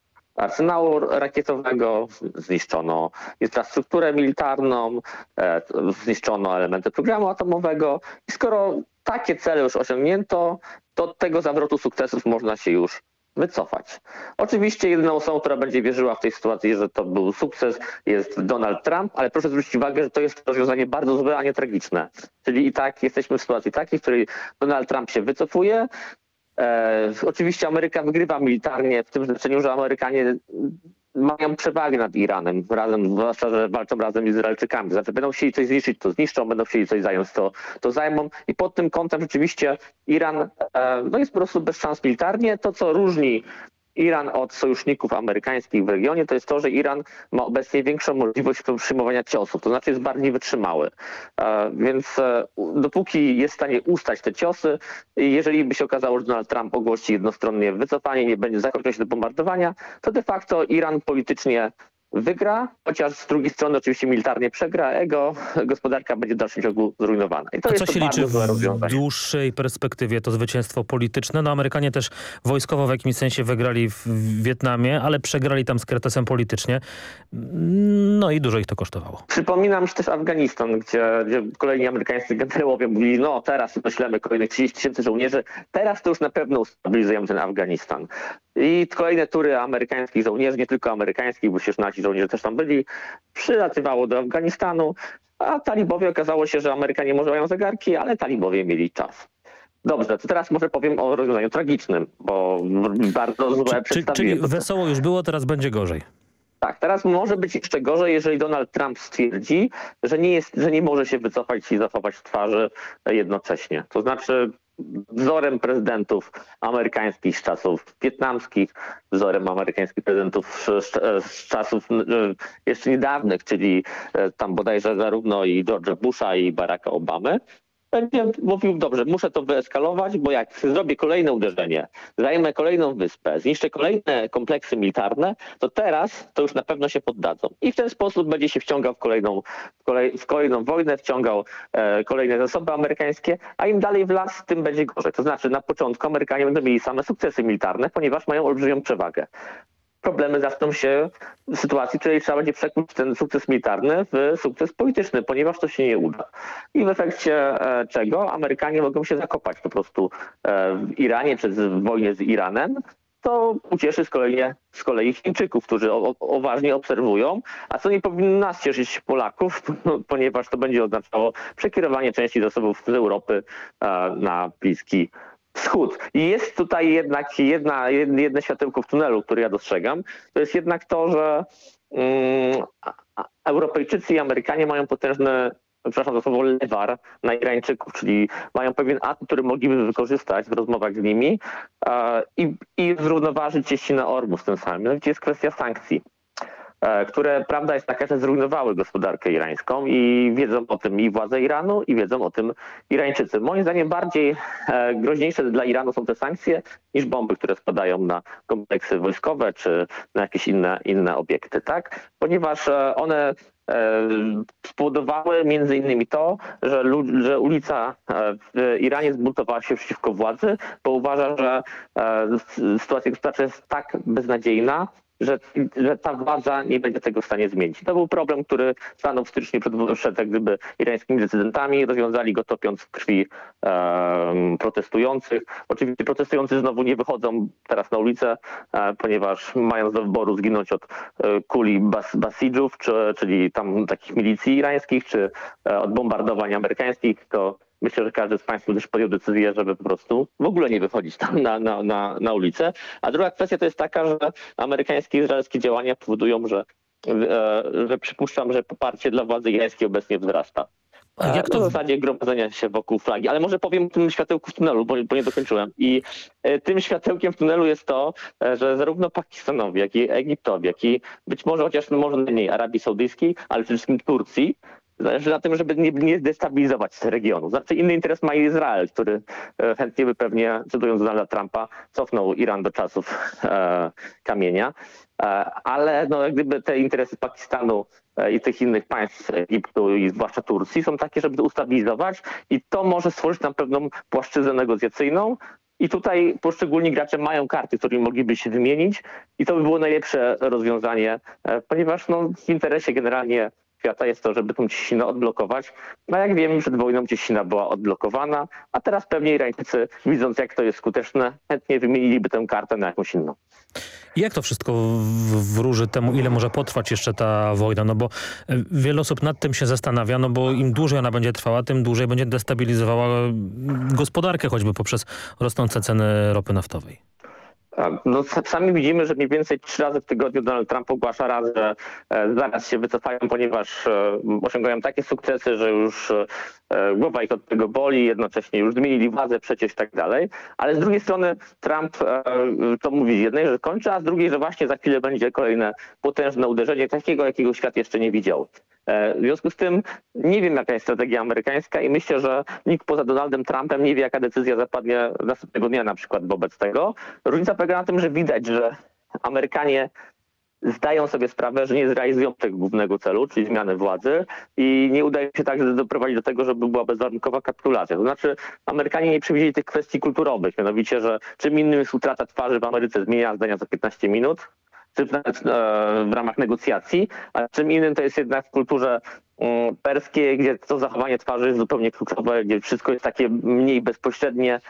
arsenału rakietowego, zniszczono infrastrukturę militarną, e, zniszczono elementy programu atomowego i skoro takie cele już osiągnięto, to od tego zawrotu sukcesów można się już wycofać. Oczywiście jedyną osobą, która będzie wierzyła w tej sytuacji, że to był sukces jest Donald Trump, ale proszę zwrócić uwagę, że to jest rozwiązanie bardzo złe, a nie tragiczne. Czyli i tak jesteśmy w sytuacji takiej, w której Donald Trump się wycofuje, E, oczywiście Ameryka wygrywa militarnie w tym znaczeniu, że Amerykanie mają przewagę nad Iranem, razem, zwłaszcza, że walczą razem z Izraelczykami. Znaczy będą chcieli coś zniszczyć, to zniszczą, będą chcieli coś zająć, to, to zajmą. I pod tym kątem rzeczywiście Iran e, no jest po prostu bez szans militarnie. To, co różni Iran od sojuszników amerykańskich w regionie, to jest to, że Iran ma obecnie większą możliwość przyjmowania ciosów, to znaczy jest bardziej wytrzymały. E, więc e, dopóki jest w stanie ustać te ciosy, jeżeli by się okazało, że Donald Trump ogłosi jednostronnie wycofanie, nie będzie zakończył się do bombardowania, to de facto Iran politycznie wygra, chociaż z drugiej strony oczywiście militarnie przegra, jego gospodarka będzie w dalszym ciągu zrujnowana. I to A jest co się liczy w dłuższej perspektywie to zwycięstwo polityczne? No Amerykanie też wojskowo w jakimś sensie wygrali w Wietnamie, ale przegrali tam z Kretesem politycznie. No i dużo ich to kosztowało. Przypominam się też Afganistan, gdzie, gdzie kolejni amerykańscy generałowie mówili, no teraz myślemy kolejnych 30 tysięcy żołnierzy, teraz to już na pewno ustabilizujemy ten Afganistan. I kolejne tury amerykańskich żołnierzy, nie tylko amerykańskich, bo się nasi żołnierze też tam byli, przylatywało do Afganistanu, a talibowie okazało się, że Amerykanie może mają zegarki, ale talibowie mieli czas. Dobrze, to teraz może powiem o rozwiązaniu tragicznym, bo bardzo złe czy, Czyli wesoło już było, teraz będzie gorzej. Tak, teraz może być jeszcze gorzej, jeżeli Donald Trump stwierdzi, że nie, jest, że nie może się wycofać i zachować twarzy jednocześnie. To znaczy wzorem prezydentów amerykańskich z czasów wietnamskich, wzorem amerykańskich prezydentów z, czasów e, jeszcze niedawnych, czyli e, tam bodajże zarówno i George'a Busha i Baracka Obamy, będzie mówił, dobrze, muszę to wyeskalować, bo jak zrobię kolejne uderzenie, zajmę kolejną wyspę, zniszczę kolejne kompleksy militarne, to teraz to już na pewno się poddadzą. I w ten sposób będzie się wciągał w kolejną, w kolej, w kolejną wojnę, wciągał e, kolejne zasoby amerykańskie, a im dalej w las, tym będzie gorzej. To znaczy na początku Amerykanie będą mieli same sukcesy militarne, ponieważ mają olbrzymią przewagę problemy zaczną się w sytuacji, w której trzeba będzie przekuć ten sukces militarny w sukces polityczny, ponieważ to się nie uda. I w efekcie e, czego Amerykanie mogą się zakopać po prostu e, w Iranie czy w wojnie z Iranem, to ucieszy z kolei, z kolei Chińczyków, którzy o, uważnie obserwują, a co nie powinno nas cieszyć Polaków, ponieważ to będzie oznaczało przekierowanie części zasobów z Europy na Bliski Wschód. I jest tutaj jednak jedna, jedno światełko w tunelu, które ja dostrzegam. To jest jednak to, że um, Europejczycy i Amerykanie mają potężne przepraszam za słowo, lewar na Irańczyków, czyli mają pewien atut, który mogliby wykorzystać w rozmowach z nimi e, i, i zrównoważyć cieśninę Ormus tym samym. Mianowicie jest kwestia sankcji które prawda jest taka, że zrujnowały gospodarkę irańską i wiedzą o tym i władze Iranu i wiedzą o tym Irańczycy. Moim zdaniem bardziej e, groźniejsze dla Iranu są te sankcje niż bomby, które spadają na kompleksy wojskowe czy na jakieś inne, inne obiekty, tak? Ponieważ one E, spowodowały między innymi to, że, że ulica e, w Iranie zbuntowała się przeciwko władzy, bo uważa, że e, sytuacja gospodarcza jest tak beznadziejna, że, że ta władza nie będzie tego w stanie zmienić. To był problem, który stanął w styczniu przed, jak gdyby irańskimi decydentami, rozwiązali go topiąc w krwi e, protestujących. Oczywiście protestujący znowu nie wychodzą teraz na ulicę, e, ponieważ mają do wyboru zginąć od e, kuli bas, basidżów, czy, czyli tam takich milicji irańskich, czy e, od bombardowań amerykańskich, to Myślę, że każdy z Państwa też podjął decyzję, żeby po prostu w ogóle nie wychodzić tam na, na, na, na ulicę. A druga kwestia to jest taka, że amerykańskie i izraelskie działania powodują, że, e, że przypuszczam, że poparcie dla władzy irańskiej obecnie wzrasta. A jak to... W zasadzie gromadzenia się wokół flagi. Ale może powiem o tym światełku w tunelu, bo, bo nie dokończyłem. I e, tym światełkiem w tunelu jest to, e, że zarówno Pakistanowi, jak i Egiptowi, jak i być może chociaż może mniej Arabii Saudyjskiej, ale przede wszystkim Turcji, Zależy na tym, żeby nie, nie destabilizować regionu. Znaczy inny interes ma Izrael, który e, chętnie by pewnie, cytując Donalda Trumpa, cofnął Iran do czasów e, kamienia. E, ale no, jak gdyby te interesy Pakistanu e, i tych innych państw, Egiptu i zwłaszcza Turcji są takie, żeby to ustabilizować i to może stworzyć nam pewną płaszczyznę negocjacyjną, i tutaj poszczególni gracze mają karty, którymi mogliby się wymienić i to by było najlepsze rozwiązanie, e, ponieważ no, w interesie generalnie świata jest to, żeby tą cieśninę odblokować. No jak wiemy, przed wojną cieśnina była odblokowana, a teraz pewnie Irańczycy, widząc jak to jest skuteczne, chętnie wymieniliby tę kartę na jakąś inną. Jak to wszystko wróży temu, ile może potrwać jeszcze ta wojna? No bo e, wiele osób nad tym się zastanawia, no bo im dłużej ona będzie trwała, tym dłużej będzie destabilizowała gospodarkę, choćby poprzez rosnące ceny ropy naftowej. No, sami widzimy, że mniej więcej trzy razy w tygodniu Donald Trump ogłasza raz, że e, zaraz się wycofają, ponieważ e, osiągają takie sukcesy, że już e, głowa ich od tego boli, jednocześnie już zmienili władzę przecież i tak dalej. Ale z drugiej strony Trump to mówi z jednej, że kończy, a z drugiej, że właśnie za chwilę będzie kolejne potężne uderzenie, takiego jakiego świat jeszcze nie widział. E, w związku z tym nie wiem, jaka jest strategia amerykańska i myślę, że nikt poza Donaldem Trumpem nie wie, jaka decyzja zapadnie następnego dnia na przykład wobec tego. Różnica polega na tym, że widać, że Amerykanie zdają sobie sprawę, że nie zrealizują tego głównego celu, czyli zmiany władzy i nie udaje się także doprowadzić do tego, żeby była bezwarunkowa kapitulacja. To znaczy Amerykanie nie przewidzieli tych kwestii kulturowych, mianowicie, że czym innym jest utrata twarzy w Ameryce zmienia zdania za 15 minut, czy e, w ramach negocjacji, a czym innym to jest jednak w kulturze mm, perskiej, gdzie to zachowanie twarzy jest zupełnie kluczowe, gdzie wszystko jest takie mniej bezpośrednie.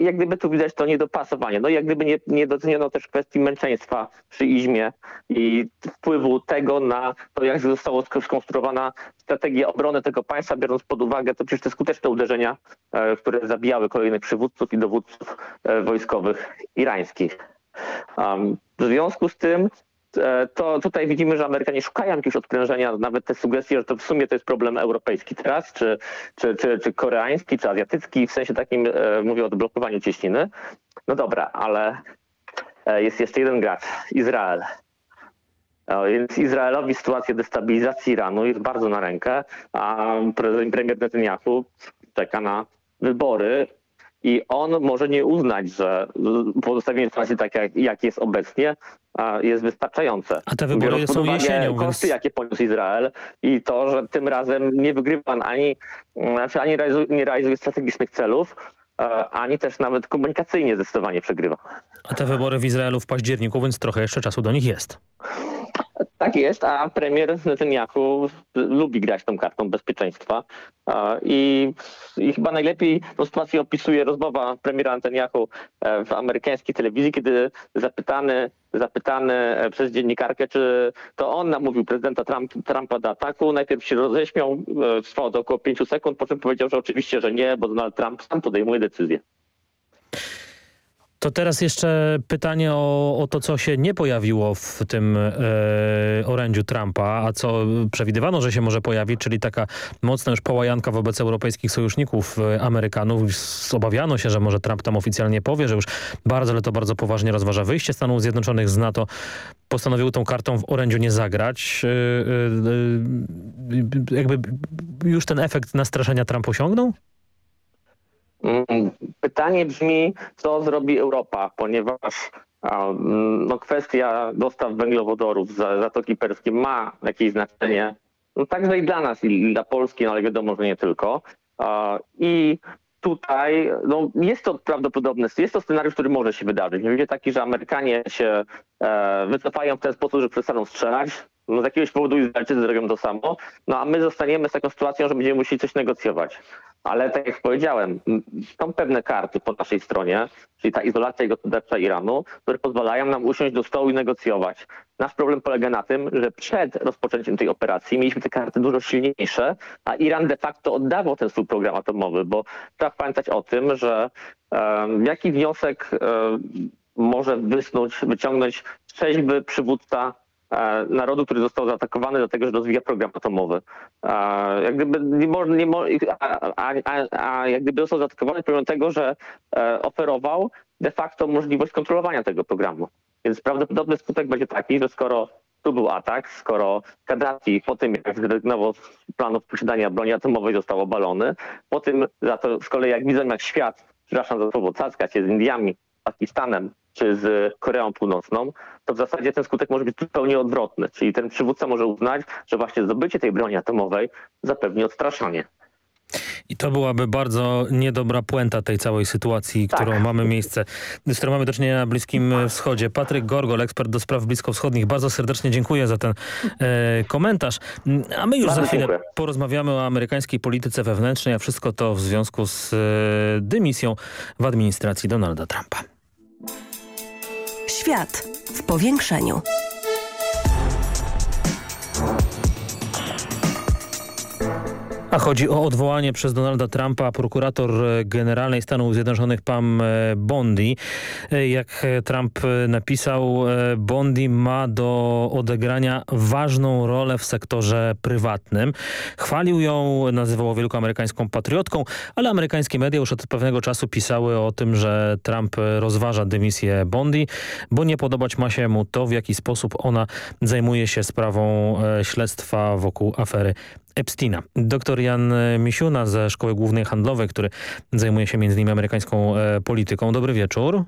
Jak gdyby tu widać to niedopasowanie. No i jak gdyby nie, nie doceniono też kwestii męczeństwa przy izmie i wpływu tego na to, jak została skonstruowana strategia obrony tego państwa, biorąc pod uwagę to przecież te skuteczne uderzenia, e, które zabijały kolejnych przywódców i dowódców e, wojskowych irańskich. W związku z tym e, to tutaj widzimy, że Amerykanie szukają jakiegoś odprężenia, nawet te sugestie, że to w sumie to jest problem europejski teraz, czy, czy, czy, czy koreański, czy azjatycki, w sensie takim e, mówię o odblokowaniu cieśniny. No dobra, ale e, jest jeszcze jeden gracz, Izrael. Więc Izraelowi sytuacja destabilizacji Iranu jest bardzo na rękę, a premier Netanyahu czeka na wybory i on może nie uznać, że pozostawienie sytuacji tak, jak, jak jest obecnie, jest wystarczające. A te wybory są jesienią. Koszty, więc... jakie poniósł Izrael i to, że tym razem nie wygrywa ani, znaczy ani realizuje, nie realizuje strategicznych celów, ani też nawet komunikacyjnie zdecydowanie przegrywa. A te wybory w Izraelu w październiku, więc trochę jeszcze czasu do nich jest. Tak jest, a premier Netanyahu lubi grać tą kartą bezpieczeństwa i, i chyba najlepiej tę sytuację opisuje rozmowa premiera Netanyahu e, w amerykańskiej telewizji, kiedy zapytany, zapytany e, przez dziennikarkę, czy to on namówił prezydenta Trump, Trumpa do ataku. Najpierw się roześmiał, e, trwało to około pięciu sekund, po czym powiedział, że oczywiście, że nie, bo Donald Trump sam podejmuje decyzję. To teraz jeszcze pytanie o, o, to, co się nie pojawiło w tym e, orędziu Trumpa, a co przewidywano, że się może pojawić, czyli taka mocna już połajanka wobec europejskich sojuszników e, Amerykanów. Obawiano się, że może Trump tam oficjalnie powie, że już bardzo, ale to bardzo poważnie rozważa wyjście Stanów Zjednoczonych z NATO. Postanowił tą kartą w orędziu nie zagrać. E, e, jakby już ten efekt nastraszenia Trump osiągnął? Mm, pytanie brzmi, co zrobi Europa, ponieważ mm, no, kwestia dostaw węglowodorów z Zatoki Perskiej ma jakieś znaczenie, no, także i dla nas, i dla Polski, no, ale wiadomo, że nie tylko. I tutaj no, jest to prawdopodobne, jest to scenariusz, który może się wydarzyć. Będzie taki, że Amerykanie się e, wycofają w ten sposób, że przestaną strzelać, no, z jakiegoś powodu Izraelczycy zrobią to samo, no a my zostaniemy z taką sytuacją, że będziemy musieli coś negocjować. Ale tak jak powiedziałem, są pewne karty po naszej stronie, czyli ta izolacja gospodarcza Iranu, które pozwalają nam usiąść do stołu i negocjować. Nasz problem polega na tym, że przed rozpoczęciem tej operacji mieliśmy te karty dużo silniejsze, a Iran de facto oddawał ten swój program atomowy, bo trzeba pamiętać o tym, że um, jaki wniosek um, może wysnuć, wyciągnąć trzeźwy przywódca E, narodu, który został zaatakowany dlatego, że rozwija program atomowy. E, jak gdyby nie, nie, a, a, a, jak gdyby został zaatakowany pomimo tego, że e, oferował de facto możliwość kontrolowania tego programu. Więc prawdopodobny skutek będzie taki, że skoro tu był atak, skoro Kaddafi po tym, jak zrezygnował z planów posiadania broni atomowej, został obalony, po tym za to z kolei jak widzą, jak świat, przepraszam za słowo, cacka się z Indiami, Pakistanem, czy z Koreą Północną, to w zasadzie ten skutek może być zupełnie odwrotny. Czyli ten przywódca może uznać, że właśnie zdobycie tej broni atomowej zapewni odstraszanie. I to byłaby bardzo niedobra puenta tej całej sytuacji, tak. którą mamy miejsce, z którą mamy do czynienia na Bliskim Wschodzie. Patryk Gorgol, ekspert do spraw bliskowschodnich, bardzo serdecznie dziękuję za ten e, komentarz. A my już bardzo za chwilę dziękuję. porozmawiamy o amerykańskiej polityce wewnętrznej, a wszystko to w związku z e, dymisją w administracji Donalda Trumpa. Świat w powiększeniu. A chodzi o odwołanie przez Donalda Trumpa prokurator generalnej Stanów Zjednoczonych Pam Bondi. Jak Trump napisał, Bondi ma do odegrania ważną rolę w sektorze prywatnym. Chwalił ją, nazywał wielką amerykańską patriotką, ale amerykańskie media już od pewnego czasu pisały o tym, że Trump rozważa dymisję Bondi, bo nie podobać ma się mu to, w jaki sposób ona zajmuje się sprawą e, śledztwa wokół afery Epsteina. Doktor Jan Misiuna ze Szkoły Głównej Handlowej, który zajmuje się między innymi amerykańską e, polityką. Dobry wieczór.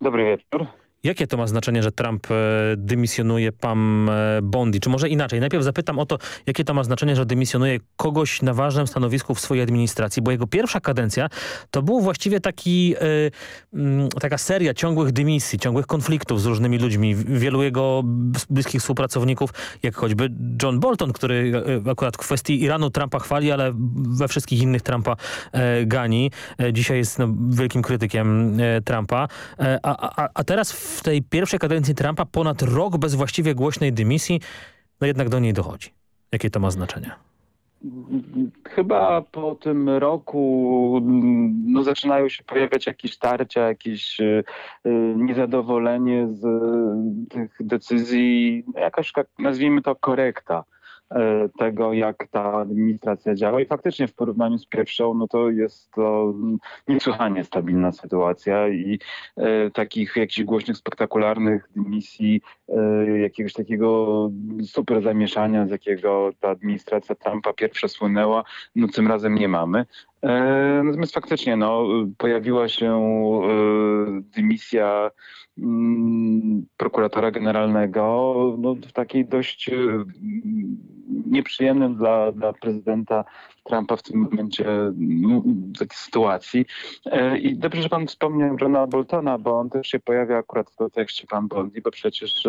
Dobry wieczór. Jakie to ma znaczenie, że Trump e, dymisjonuje Pam e, Bondi? Czy może inaczej? Najpierw zapytam o to, jakie to ma znaczenie, że dymisjonuje kogoś na ważnym stanowisku w swojej administracji, bo jego pierwsza kadencja to był właściwie taki, yy, taka seria ciągłych dymisji, ciągłych konfliktów z różnymi ludźmi. Wielu jego bliskich współpracowników, jak choćby John Bolton, który akurat w kwestii Iranu Trumpa chwali, ale we wszystkich innych Trumpa e, gani. E, dzisiaj jest no, wielkim krytykiem e, Trumpa. a, a, a teraz w w tej pierwszej kadencji Trumpa ponad rok bez właściwie głośnej dymisji, no jednak do niej dochodzi. Jakie to ma znaczenie? Chyba po tym roku no, zaczynają się pojawiać jakieś starcia, jakieś y, niezadowolenie z y, tych decyzji, jakaś nazwijmy to korekta tego, jak ta administracja działa. I faktycznie w porównaniu z pierwszą, no to jest to niesłychanie stabilna sytuacja i e, takich jakichś głośnych, spektakularnych dymisji, e, jakiegoś takiego super zamieszania, z jakiego ta administracja Trumpa pierwsza słynęła, no tym razem nie mamy. E, natomiast faktycznie no, pojawiła się e, dymisja mm, prokuratora generalnego no, w takiej dość nieprzyjemnym dla, dla prezydenta Trumpa w tym momencie no, takiej sytuacji. E, I dobrze, że pan wspomniał Johna Boltona, bo on też się pojawia akurat w kontekście pan Bondi, bo przecież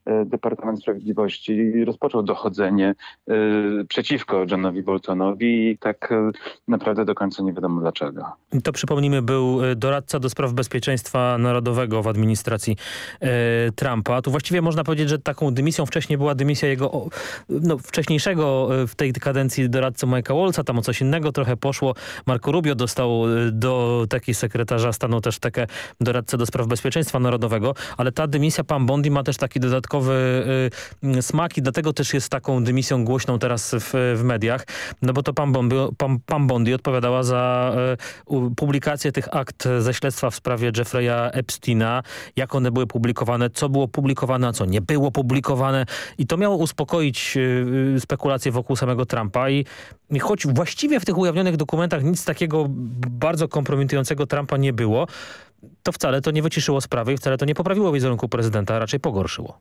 Departament Sprawiedliwości rozpoczął dochodzenie e, przeciwko Johnowi Boltonowi i tak e, naprawdę do końca nie wiadomo dlaczego. To przypomnijmy był doradca do spraw bezpieczeństwa narodowego w administracji Trumpa. Tu właściwie można powiedzieć, że taką dymisją wcześniej była dymisja jego no, wcześniejszego w tej kadencji doradcy Mike'a Wolca, tam o coś innego trochę poszło. Marco Rubio dostał do takiej sekretarza stanu też takie doradcę do spraw bezpieczeństwa narodowego, ale ta dymisja Pan Bondi ma też taki dodatkowy y, smak i dlatego też jest taką dymisją głośną teraz w, w mediach, no bo to pan Bondi, pan, pan Bondi odpowiadała za y, publikację tych akt ze śledztwa w sprawie Jeffrey'a Epsteina, jak one były publikowane, co było publikowane, a co nie było publikowane i to miało uspokoić y, spekulacje wokół samego Trumpa i choć właściwie w tych ujawnionych dokumentach nic takiego bardzo kompromitującego Trumpa nie było, to wcale to nie wyciszyło sprawy i wcale to nie poprawiło wizerunku prezydenta, a raczej pogorszyło.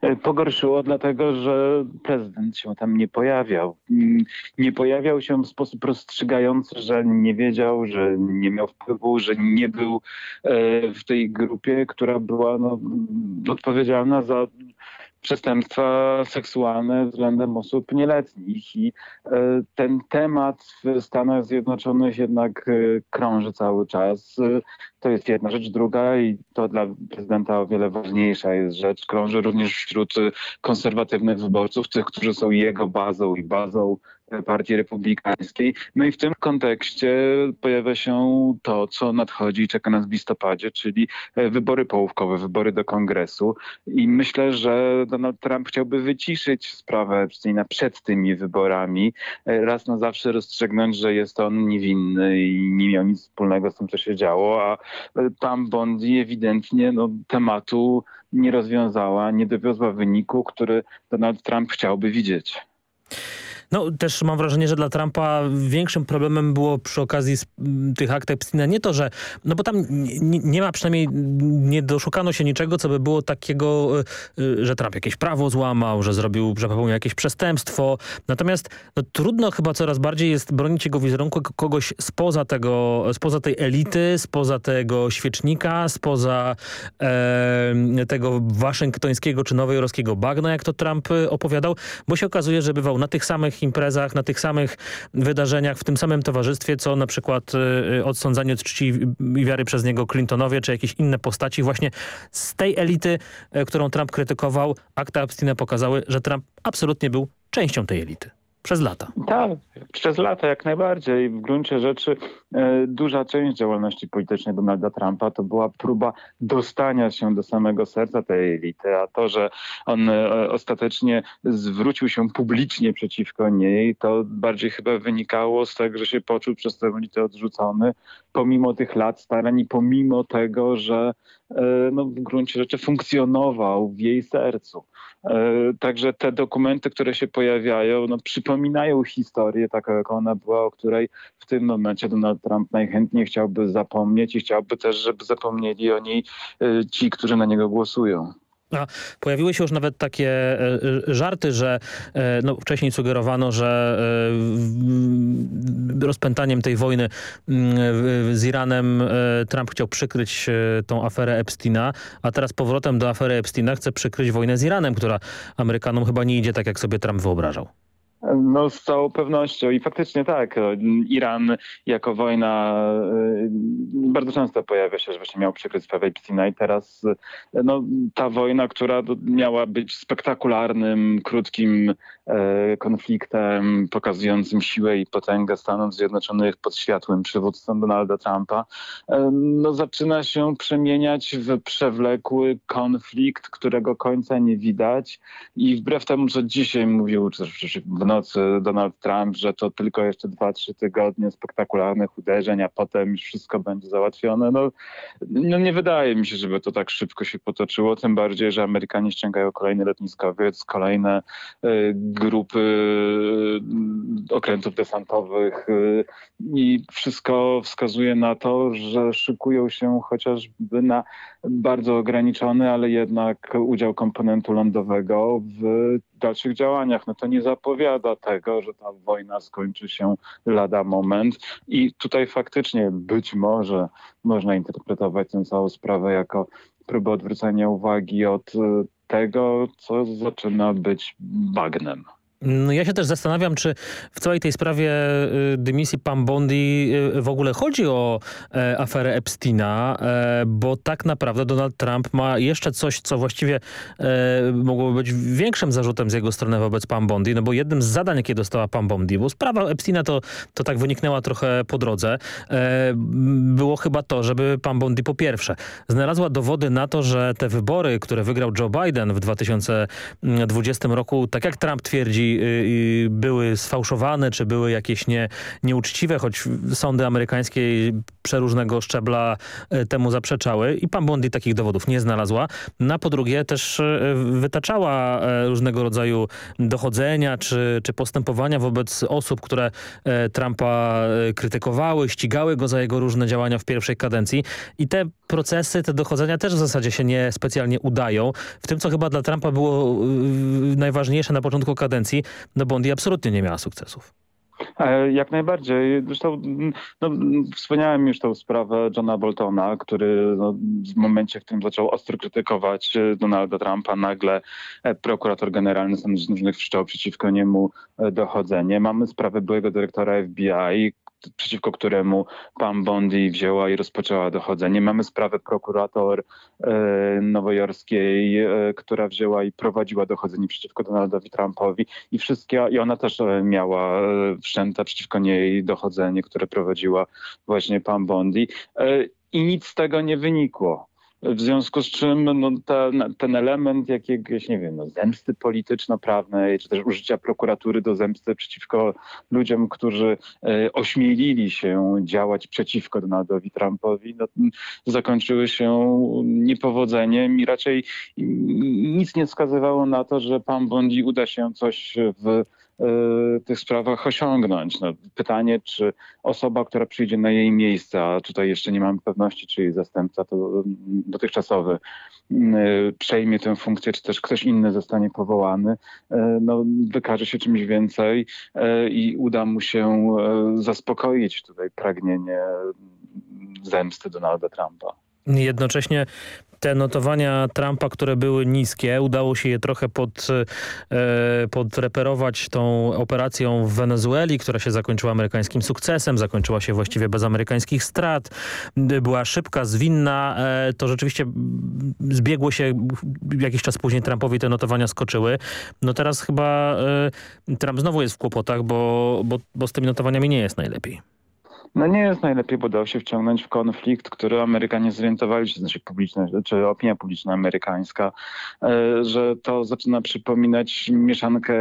E, pogorszyło, dlatego że prezydent się tam nie pojawiał. Mm, nie pojawiał się w sposób rozstrzygający, że nie wiedział, że nie miał wpływu, że nie był e, w tej grupie, która była no, odpowiedzialna za przestępstwa seksualne względem osób nieletnich. I e, ten temat w Stanach Zjednoczonych jednak krąży cały czas. To jest jedna rzecz. Druga i to dla prezydenta o wiele ważniejsza jest rzecz. Krąży również wśród konserwatywnych wyborców, tych, którzy są jego bazą i bazą Partii Republikańskiej. No i w tym kontekście pojawia się to, co nadchodzi i czeka nas w listopadzie, czyli wybory połówkowe, wybory do kongresu. I myślę, że Donald Trump chciałby wyciszyć sprawę Epsteina przed tymi wyborami, raz na zawsze rozstrzygnąć, że jest on niewinny i nie miał nic wspólnego z tym, co się działo, a tam Bondi ewidentnie no, tematu nie rozwiązała, nie dowiozła wyniku, który Donald Trump chciałby widzieć. No też mam wrażenie, że dla Trumpa większym problemem było przy okazji tych akt Epsteina nie to, że, no bo tam nie, ma przynajmniej, nie doszukano się niczego, co by było takiego, y, y, że Trump jakieś prawo złamał, że zrobił, że popełnił jakieś przestępstwo. Natomiast no, trudno chyba coraz bardziej jest bronić jego wizerunku kogoś spoza tego, spoza tej elity, spoza tego świecznika, spoza e, tego waszyngtońskiego czy nowojorskiego bagna, jak to Trump y, opowiadał, bo się okazuje, że bywał na tych samych imprezach, na tych samych wydarzeniach, w tym samym towarzystwie, co na przykład y, y, odsądzanie od czci i wiary przez niego Clintonowie, czy jakieś inne postaci. Właśnie z tej elity, y, którą Trump krytykował, akta Epsteina pokazały, że Trump absolutnie był częścią tej elity. Przez lata. Tak, przez lata jak najbardziej. W gruncie rzeczy e, duża część działalności politycznej Donalda Trumpa to była próba dostania się do samego serca tej elity, a to, że on e, ostatecznie zwrócił się publicznie przeciwko niej, to bardziej chyba wynikało z tego, że się poczuł przez tę elitę odrzucony, pomimo tych lat starań i pomimo tego, że e, no, w gruncie rzeczy funkcjonował w jej sercu. E, także te dokumenty, które się pojawiają, no, przypominają historię taką, jaką ona była, o której w tym momencie Donald Trump najchętniej chciałby zapomnieć i chciałby też, żeby zapomnieli o niej e, ci, którzy na niego głosują. A pojawiły się już nawet takie e, żarty, że no, wcześniej sugerowano, że rozpętaniem tej wojny mm, z Iranem Trump chciał przykryć tą aferę Epsteina, a teraz powrotem do afery Epsteina chce przykryć wojnę z Iranem, która Amerykanom chyba nie idzie tak, jak sobie Trump wyobrażał. No z całą pewnością i faktycznie tak. Iran jako wojna y, bardzo często pojawia się, że właśnie miał przykryć sprawę Epsteina i teraz no, ta wojna, która miała być spektakularnym, krótkim e, konfliktem pokazującym siłę i potęgę Stanów Zjednoczonych pod światłym przywództwem Donalda Trumpa, e, no, zaczyna się przemieniać w przewlekły konflikt, którego końca nie widać i wbrew temu, co dzisiaj mówił, czy w nocy Donald Trump, że to tylko jeszcze 2-3 tygodnie spektakularnych uderzeń, a potem już wszystko będzie załatwione. No, no nie wydaje mi się, żeby to tak szybko się potoczyło, tym bardziej, że Amerykanie ściągają kolejny lotniskowiec, kolejne y, grupy y, okrętów desantowych y, i wszystko wskazuje na to, że szykują się chociażby na bardzo ograniczony, ale jednak udział komponentu lądowego w dalszych działaniach, no to nie zapowiada tego, że ta wojna skończy się lada moment i tutaj faktycznie być może można interpretować tę całą sprawę jako próbę odwrócenia uwagi od y, tego, co zaczyna być bagnem. No ja się też zastanawiam, czy w całej tej sprawie y, dymisji Pam Bondi y, w ogóle chodzi o e, aferę Epsteina, e, bo tak naprawdę Donald Trump ma jeszcze coś, co właściwie e, mogłoby być większym zarzutem z jego strony wobec Pam Bondi, no bo jednym z zadań, jakie dostała Pam Bondi, bo sprawa Epsteina to, to tak wyniknęła trochę po drodze, było chyba to, żeby Pam Bondi po pierwsze znalazła dowody na to, że te wybory, które wygrał Joe Biden w 2020 roku, tak jak Trump twierdzi, były sfałszowane, czy były jakieś nie, nieuczciwe, choć sądy amerykańskie przeróżnego szczebla y, temu zaprzeczały i pan Bondi takich dowodów nie znalazła. Na po drugie też y, wytaczała różnego rodzaju dochodzenia czy, czy postępowania wobec osób, które Trumpa krytykowały, ścigały go za jego różne działania w pierwszej kadencji i te procesy, te dochodzenia też w zasadzie się nie specjalnie udają. W tym, co chyba dla Trumpa było najważniejsze na początku kadencji, no Bondi absolutnie nie miała sukcesów. E, jak najbardziej. Zresztą no, wspomniałem już tą sprawę Johna Boltona, który no, w momencie, w którym zaczął ostro krytykować e, Donalda Trumpa, nagle e, prokurator generalny Stanów Zjednoczonych wszczął przeciwko niemu dochodzenie. Mamy sprawę byłego dyrektora FBI, przeciwko któremu pan Bondi wzięła i rozpoczęła dochodzenie. Mamy sprawę prokurator e, nowojorskiej, e, która wzięła i prowadziła dochodzenie przeciwko Donaldowi Trumpowi i wszystkie, i ona też e, miała wszczęte przeciwko niej dochodzenie, które prowadziła właśnie pan Bondi. I nic z tego nie wynikło. W związku z czym no, ten, ten element jakiegoś, nie wiem, no, zemsty polityczno-prawnej, czy też użycia prokuratury do zemsty przeciwko ludziom, którzy e, ośmielili się działać przeciwko Donaldowi Trumpowi, no, zakończyły się niepowodzeniem i raczej nic nie wskazywało na to, że pan Bondi uda się coś w tych sprawach osiągnąć. No, pytanie, czy osoba, która przyjdzie na jej miejsce, a tutaj jeszcze nie mamy pewności, czy jej zastępca to mm, dotychczasowy y, przejmie tę funkcję, czy też ktoś inny zostanie powołany, y, no, wykaże się czymś więcej i uda mu się zaspokoić tutaj pragnienie zemsty Donalda Trumpa. Jednocześnie te notowania Trumpa, które były niskie, udało się je trochę pod, e, podreperować tą operacją w Wenezueli, która się zakończyła amerykańskim sukcesem, zakończyła się właściwie bez amerykańskich strat, była szybka, zwinna. E, to rzeczywiście zbiegło się jakiś czas później Trumpowi te notowania skoczyły. No teraz chyba e, Trump znowu jest w kłopotach, bo, bo, bo z tymi notowaniami nie jest najlepiej. No nie jest najlepiej, bo dał się wciągnąć w konflikt, który Amerykanie zorientowali się, znaczy czy opinia publiczna amerykańska, e, że to zaczyna przypominać mieszankę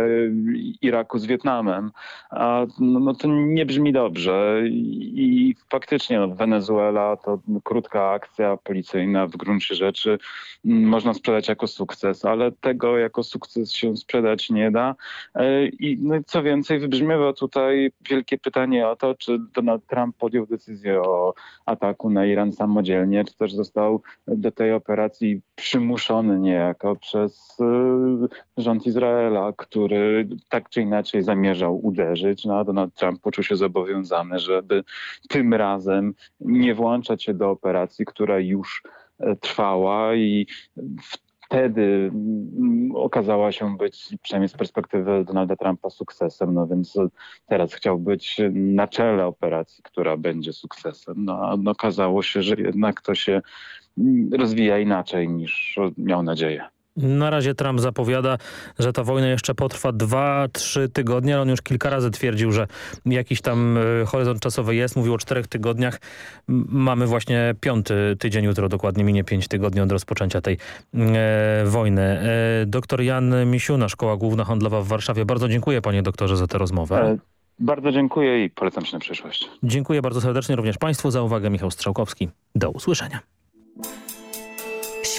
Iraku z Wietnamem. A no, no to nie brzmi dobrze i faktycznie no, Wenezuela to krótka akcja policyjna w gruncie rzeczy można sprzedać jako sukces, ale tego jako sukces się sprzedać nie da. E, I no, co więcej, wybrzmiewa tutaj wielkie pytanie o to, czy Donald Trump Trump podjął decyzję o ataku na Iran samodzielnie, czy też został do tej operacji przymuszony niejako przez y, rząd Izraela, który tak czy inaczej zamierzał uderzyć. No, Donald Trump poczuł się zobowiązany, żeby tym razem nie włączać się do operacji, która już e, trwała i w wtedy mm, okazała się być, przynajmniej z perspektywy Donalda Trumpa, sukcesem. No więc teraz chciał być na czele operacji, która będzie sukcesem. No a okazało się, że jednak to się mm, rozwija inaczej niż miał nadzieję. Na razie Trump zapowiada, że ta wojna jeszcze potrwa 2-3 tygodnie, ale on już kilka razy twierdził, że jakiś tam e, horyzont czasowy jest. Mówił o czterech tygodniach. Mamy właśnie piąty tydzień, jutro dokładnie minie pięć tygodni od rozpoczęcia tej e, wojny. E, doktor Jan Misiuna, Szkoła Główna Handlowa w Warszawie. Bardzo dziękuję panie doktorze za tę rozmowę. E, bardzo dziękuję i polecam się na przyszłość. Dziękuję bardzo serdecznie również państwu za uwagę. Michał Strzałkowski. Do usłyszenia.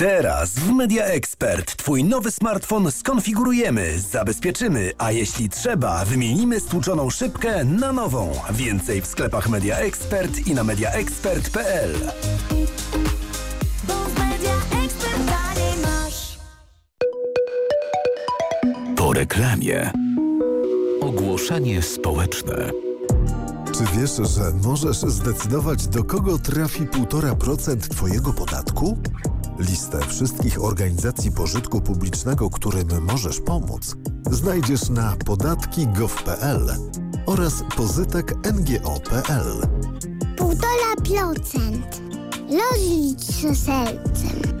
Teraz w Media Expert Twój nowy smartfon skonfigurujemy, zabezpieczymy, a jeśli trzeba, wymienimy stłuczoną szybkę na nową. Więcej w sklepach Media Expert i na mediaexpert.pl. Po reklamie. Ogłoszenie społeczne. Czy wiesz, że możesz zdecydować, do kogo trafi 1,5% Twojego podatku? Listę wszystkich organizacji pożytku publicznego, którym możesz pomóc, znajdziesz na podatki.gov.pl oraz pozytek.ngo.pl. 1,5%. Rozlicz się sercem.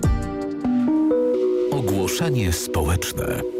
Ogłoszenie społeczne.